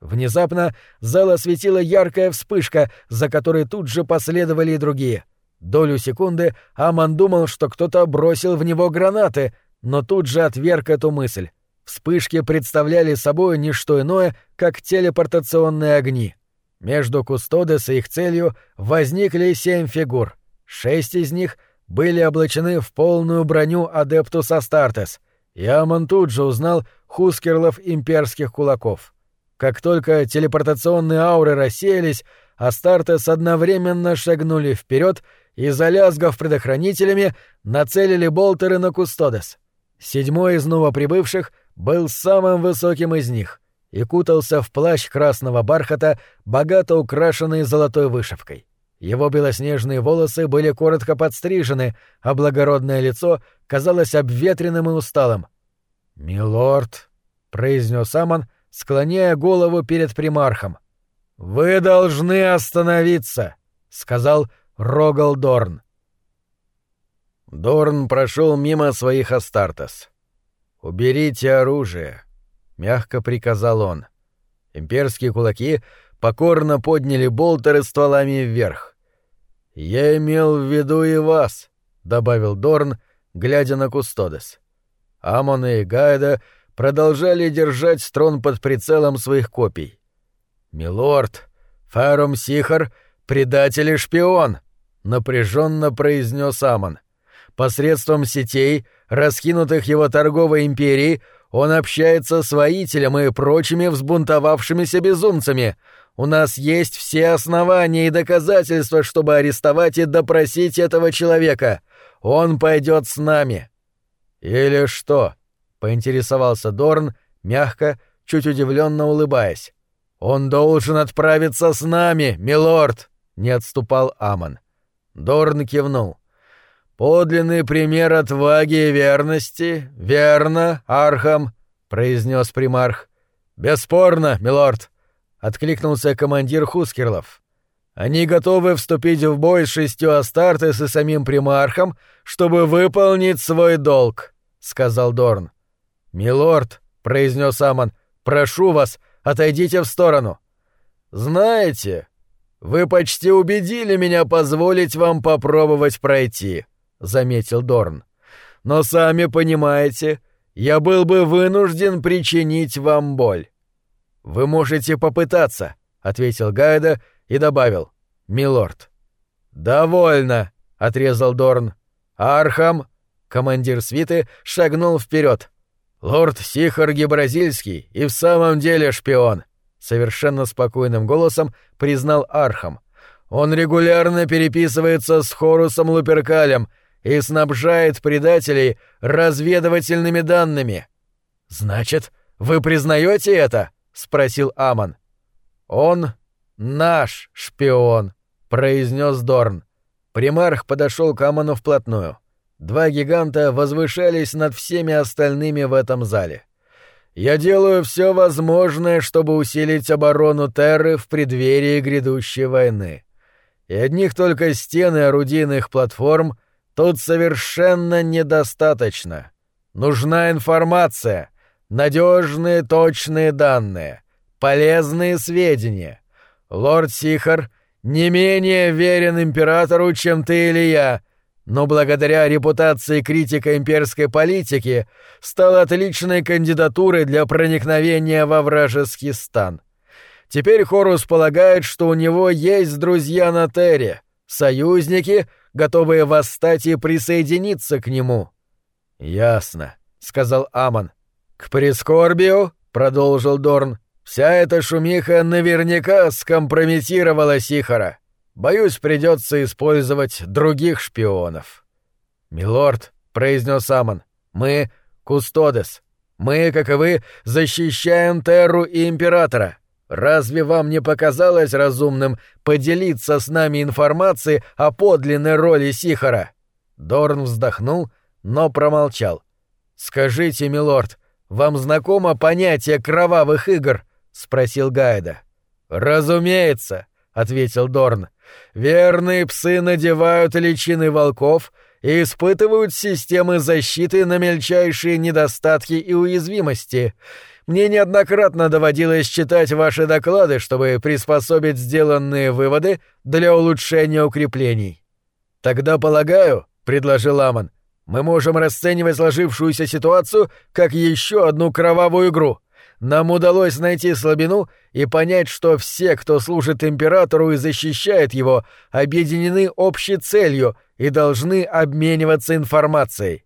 Внезапно зал осветила яркая вспышка, за которой тут же последовали и другие. Долю секунды Амон думал, что кто-то бросил в него гранаты, но тут же отверг эту мысль. Вспышки представляли собой не что иное, как телепортационные огни. Между Кустодес и их целью возникли семь фигур. Шесть из них были облачены в полную броню Адептус Астартес, и Амон тут же узнал хускерлов имперских кулаков. Как только телепортационные ауры рассеялись, Астартес одновременно шагнули вперед и, залязгав предохранителями, нацелили болтеры на Кустодес. Седьмой из новоприбывших был самым высоким из них и кутался в плащ красного бархата, богато украшенный золотой вышивкой. Его белоснежные волосы были коротко подстрижены, а благородное лицо казалось обветренным и усталым. «Милорд», — произнес Амон, склоняя голову перед примархом. «Вы должны остановиться», — сказал Рогал Дорн. Дорн прошел мимо своих Астартес. «Уберите оружие», — мягко приказал он. Имперские кулаки покорно подняли болтеры стволами вверх. «Я имел в виду и вас», — добавил Дорн, глядя на Кустодес. Амон и Гайда продолжали держать строн под прицелом своих копий. «Милорд, Фарум Сихар — предатель и шпион!» — напряженно произнес Амон. «Посредством сетей, раскинутых его торговой империей, он общается с воителем и прочими взбунтовавшимися безумцами. У нас есть все основания и доказательства, чтобы арестовать и допросить этого человека. Он пойдет с нами». «Или что?» — поинтересовался Дорн, мягко, чуть удивленно улыбаясь. «Он должен отправиться с нами, милорд!» — не отступал Амон. Дорн кивнул. «Подлинный пример отваги и верности, верно, Архам?» — произнес примарх. «Бесспорно, милорд!» — откликнулся командир Хускерлов. «Они готовы вступить в бой с шестью Астартес и самим примархом, чтобы выполнить свой долг», — сказал Дорн. «Милорд», — произнес Амон, — «прошу вас, отойдите в сторону». «Знаете, вы почти убедили меня позволить вам попробовать пройти», — заметил Дорн. «Но сами понимаете, я был бы вынужден причинить вам боль». «Вы можете попытаться», — ответил Гайда и добавил. «Милорд». «Довольно», — отрезал Дорн. «Архам», — командир свиты, шагнул вперед. «Лорд Сихар Гебразильский и в самом деле шпион», — совершенно спокойным голосом признал Архам. «Он регулярно переписывается с Хорусом Луперкалем и снабжает предателей разведывательными данными. Значит, вы признаете это? Спросил Аман. Он наш шпион, произнес Дорн. Примарх подошел к Аману вплотную. Два гиганта возвышались над всеми остальными в этом зале. Я делаю все возможное, чтобы усилить оборону Терры в преддверии грядущей войны. И одних только стен и орудийных платформ — Тут совершенно недостаточно. Нужна информация, надежные точные данные, полезные сведения. Лорд Сихар не менее верен императору, чем ты или я, но благодаря репутации критика имперской политики стал отличной кандидатурой для проникновения во вражеский стан. Теперь Хорус полагает, что у него есть друзья на Терре, союзники — готовые восстать и присоединиться к нему. Ясно, сказал Амон. К прискорбию, продолжил Дорн, вся эта шумиха наверняка скомпрометировала Сихара. Боюсь, придется использовать других шпионов. Милорд, произнес Амон, мы Кустодес. Мы, как и вы, защищаем Терру и Императора. Разве вам не показалось разумным поделиться с нами информацией о подлинной роли Сихара?» Дорн вздохнул, но промолчал. «Скажите, милорд, вам знакомо понятие кровавых игр?» — спросил Гайда. «Разумеется», — ответил Дорн. «Верные псы надевают личины волков и испытывают системы защиты на мельчайшие недостатки и уязвимости. Мне неоднократно доводилось читать ваши доклады, чтобы приспособить сделанные выводы для улучшения укреплений. Тогда, полагаю, предложил Амон, мы можем расценивать сложившуюся ситуацию как еще одну кровавую игру. Нам удалось найти слабину и понять, что все, кто служит императору и защищает его, объединены общей целью и должны обмениваться информацией.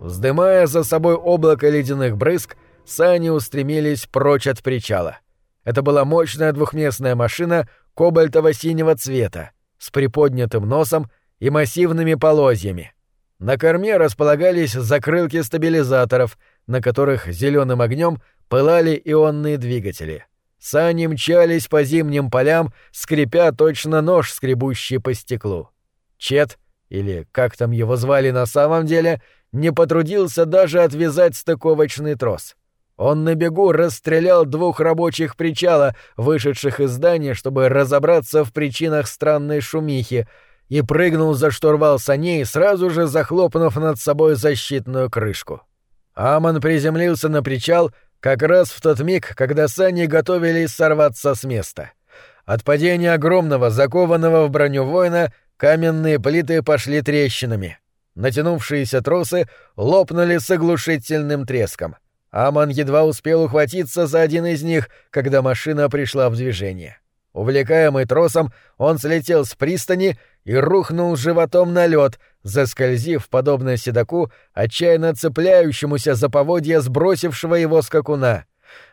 Вздымая за собой облако ледяных брызг, сани устремились прочь от причала. Это была мощная двухместная машина кобальтово-синего цвета, с приподнятым носом и массивными полозьями. На корме располагались закрылки стабилизаторов, на которых зеленым огнем пылали ионные двигатели. Сани мчались по зимним полям, скрипя точно нож, скребущий по стеклу. Чет, или как там его звали на самом деле, — не потрудился даже отвязать стыковочный трос. Он на бегу расстрелял двух рабочих причала, вышедших из здания, чтобы разобраться в причинах странной шумихи, и прыгнул за штурвал саней, сразу же захлопнув над собой защитную крышку. Амон приземлился на причал как раз в тот миг, когда сани готовились сорваться с места. От падения огромного, закованного в броню воина, каменные плиты пошли трещинами. Натянувшиеся тросы лопнули с оглушительным треском. Аман едва успел ухватиться за один из них, когда машина пришла в движение. Увлекаемый тросом, он слетел с пристани и рухнул животом на лед, заскользив, подобно седаку, отчаянно цепляющемуся за поводья сбросившего его скакуна.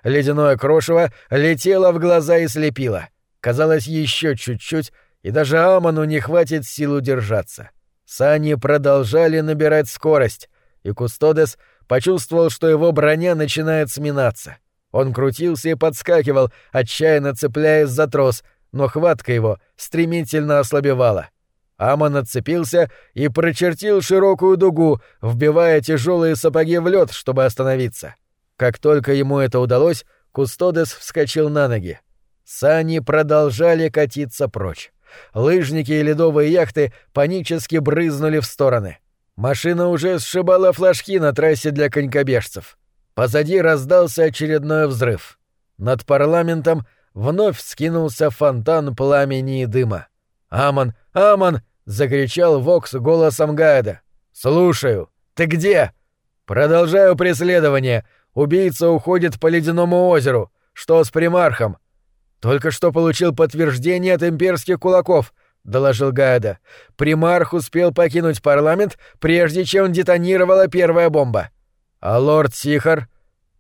Ледяное крошево летело в глаза и слепило. Казалось, еще чуть-чуть, и даже Аману не хватит сил удержаться. Сани продолжали набирать скорость, и Кустодес почувствовал, что его броня начинает сминаться. Он крутился и подскакивал, отчаянно цепляясь за трос, но хватка его стремительно ослабевала. Амон отцепился и прочертил широкую дугу, вбивая тяжелые сапоги в лед, чтобы остановиться. Как только ему это удалось, Кустодес вскочил на ноги. Сани продолжали катиться прочь. Лыжники и ледовые яхты панически брызнули в стороны. Машина уже сшибала флажки на трассе для конькобежцев. Позади раздался очередной взрыв. Над парламентом вновь скинулся фонтан пламени и дыма. «Амон! Амон!» — закричал Вокс голосом Гайда. «Слушаю. Ты где?» «Продолжаю преследование. Убийца уходит по ледяному озеру. Что с примархом?» «Только что получил подтверждение от имперских кулаков», — доложил Гайда. «Примарх успел покинуть парламент, прежде чем детонировала первая бомба. А лорд Сихар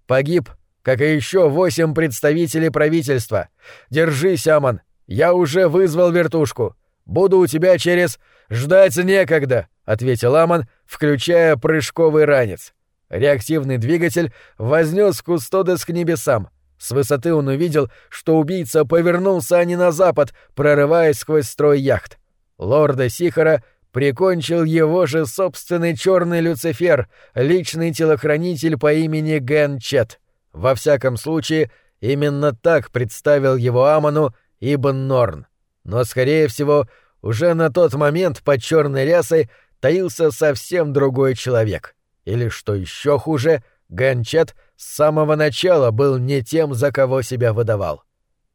погиб, как и еще восемь представителей правительства. Держись, Аман, я уже вызвал вертушку. Буду у тебя через... Ждать некогда, ответил Аман, включая прыжковый ранец. Реактивный двигатель вознес Кустодес к небесам. С высоты он увидел, что убийца повернулся а не на запад, прорываясь сквозь строй яхт. Лорда Сихара прикончил его же собственный черный Люцифер, личный телохранитель по имени Ген Чет. Во всяком случае, именно так представил его Аману Ибн Норн. Но, скорее всего, уже на тот момент под черной рясой таился совсем другой человек. Или, что еще хуже, Ганчет с самого начала был не тем, за кого себя выдавал.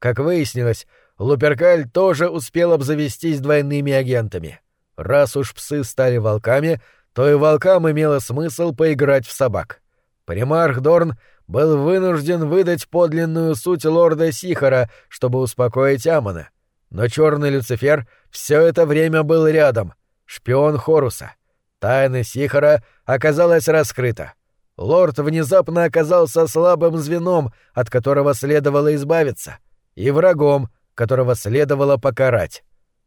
Как выяснилось, Луперкаль тоже успел обзавестись двойными агентами — Раз уж псы стали волками, то и волкам имело смысл поиграть в собак. Примарх Дорн был вынужден выдать подлинную суть лорда Сихара, чтобы успокоить Амона. Но черный Люцифер все это время был рядом, шпион Хоруса. Тайна Сихара оказалась раскрыта. Лорд внезапно оказался слабым звеном, от которого следовало избавиться, и врагом, которого следовало покарать.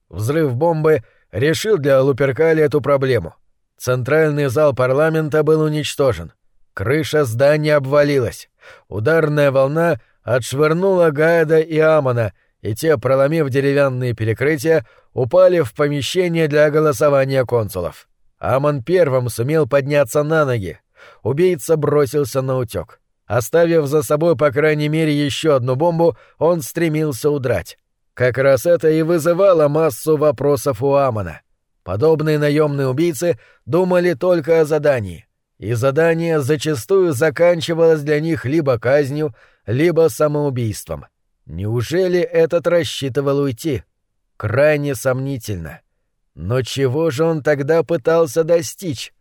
Взрыв бомбы — решил для Луперкали эту проблему. Центральный зал парламента был уничтожен. Крыша здания обвалилась. Ударная волна отшвырнула Гайда и Амона, и те, проломив деревянные перекрытия, упали в помещение для голосования консулов. Амон первым сумел подняться на ноги. Убийца бросился на утёк. Оставив за собой по крайней мере еще одну бомбу, он стремился удрать. Как раз это и вызывало массу вопросов у Амона. Подобные наемные убийцы думали только о задании, и задание зачастую заканчивалось для них либо казнью, либо самоубийством. Неужели этот рассчитывал уйти? Крайне сомнительно. Но чего же он тогда пытался достичь?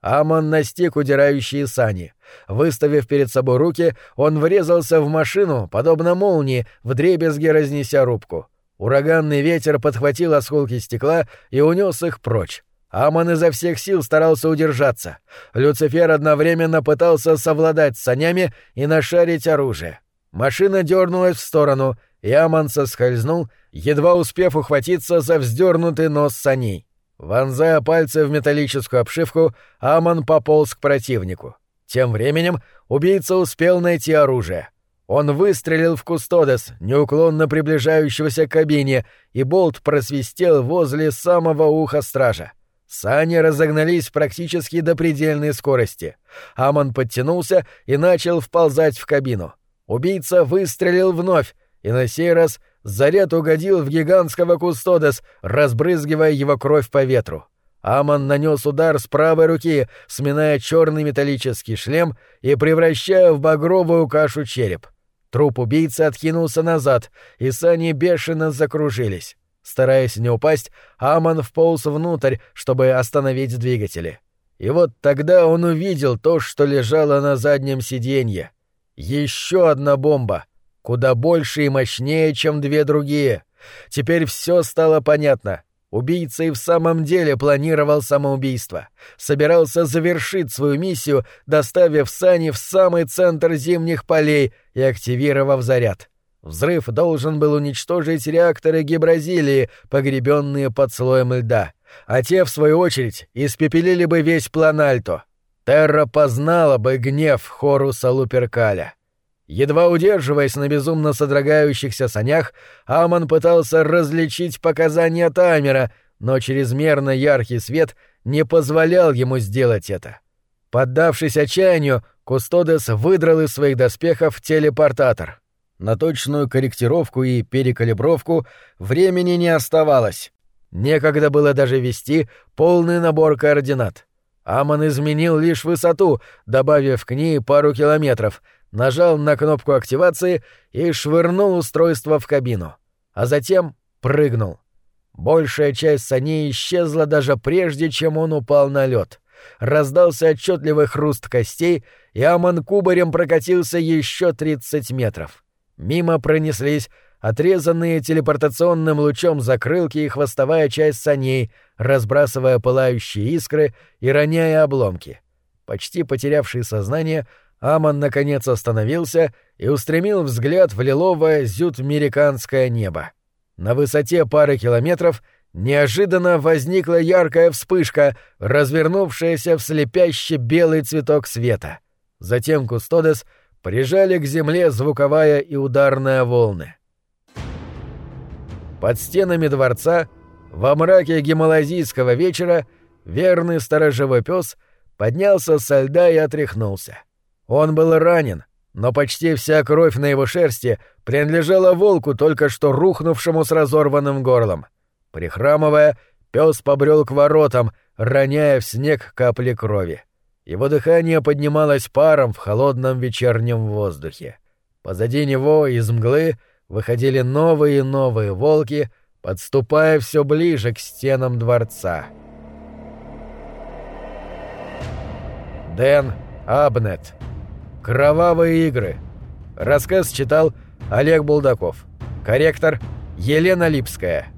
Амон настиг удирающие сани. Выставив перед собой руки, он врезался в машину, подобно молнии, вдребезги разнеся рубку. Ураганный ветер подхватил осколки стекла и унес их прочь. Амон изо всех сил старался удержаться. Люцифер одновременно пытался совладать с санями и нашарить оружие. Машина дернулась в сторону, и Амон соскользнул, едва успев ухватиться за вздернутый нос саней. Вонзая пальцы в металлическую обшивку, Амон пополз к противнику. Тем временем убийца успел найти оружие. Он выстрелил в Кустодес, неуклонно приближающегося к кабине, и болт просвистел возле самого уха стража. Сани разогнались практически до предельной скорости. Амон подтянулся и начал вползать в кабину. Убийца выстрелил вновь, и на сей раз заряд угодил в гигантского кустодес, разбрызгивая его кровь по ветру. Амон нанес удар с правой руки, сминая черный металлический шлем и превращая в багровую кашу череп. Труп убийцы откинулся назад, и сани бешено закружились. Стараясь не упасть, Амон вполз внутрь, чтобы остановить двигатели. И вот тогда он увидел то, что лежало на заднем сиденье. Еще одна бомба, куда больше и мощнее, чем две другие. Теперь все стало понятно. Убийца и в самом деле планировал самоубийство. Собирался завершить свою миссию, доставив сани в самый центр зимних полей и активировав заряд. Взрыв должен был уничтожить реакторы Гибразилии, погребенные под слоем льда, а те, в свою очередь, испепелили бы весь план Альто. Терра познала бы гнев Хоруса Луперкаля. Едва удерживаясь на безумно содрогающихся санях, Амон пытался различить показания таймера, но чрезмерно яркий свет не позволял ему сделать это. Поддавшись отчаянию, Кустодес выдрал из своих доспехов телепортатор. На точную корректировку и перекалибровку времени не оставалось. Некогда было даже вести полный набор координат. Амон изменил лишь высоту, добавив к ней пару километров — нажал на кнопку активации и швырнул устройство в кабину, а затем прыгнул. Большая часть саней исчезла даже прежде, чем он упал на лед. Раздался отчетливый хруст костей, и Амон кубарем прокатился еще 30 метров. Мимо пронеслись отрезанные телепортационным лучом закрылки и хвостовая часть саней, разбрасывая пылающие искры и роняя обломки. Почти потерявший сознание, Амон наконец остановился и устремил взгляд в лиловое зютмериканское небо. На высоте пары километров неожиданно возникла яркая вспышка, развернувшаяся в слепящий белый цветок света. Затем Кустодес прижали к земле звуковая и ударная волны. Под стенами дворца, во мраке гималазийского вечера, верный сторожевой пес поднялся со льда и отряхнулся. — он был ранен, но почти вся кровь на его шерсти принадлежала волку, только что рухнувшему с разорванным горлом. Прихрамывая, пес побрел к воротам, роняя в снег капли крови. Его дыхание поднималось паром в холодном вечернем воздухе. Позади него из мглы выходили новые и новые волки, подступая все ближе к стенам дворца. Дэн Абнет Кровавые игры. Рассказ читал Олег Булдаков. Корректор Елена Липская.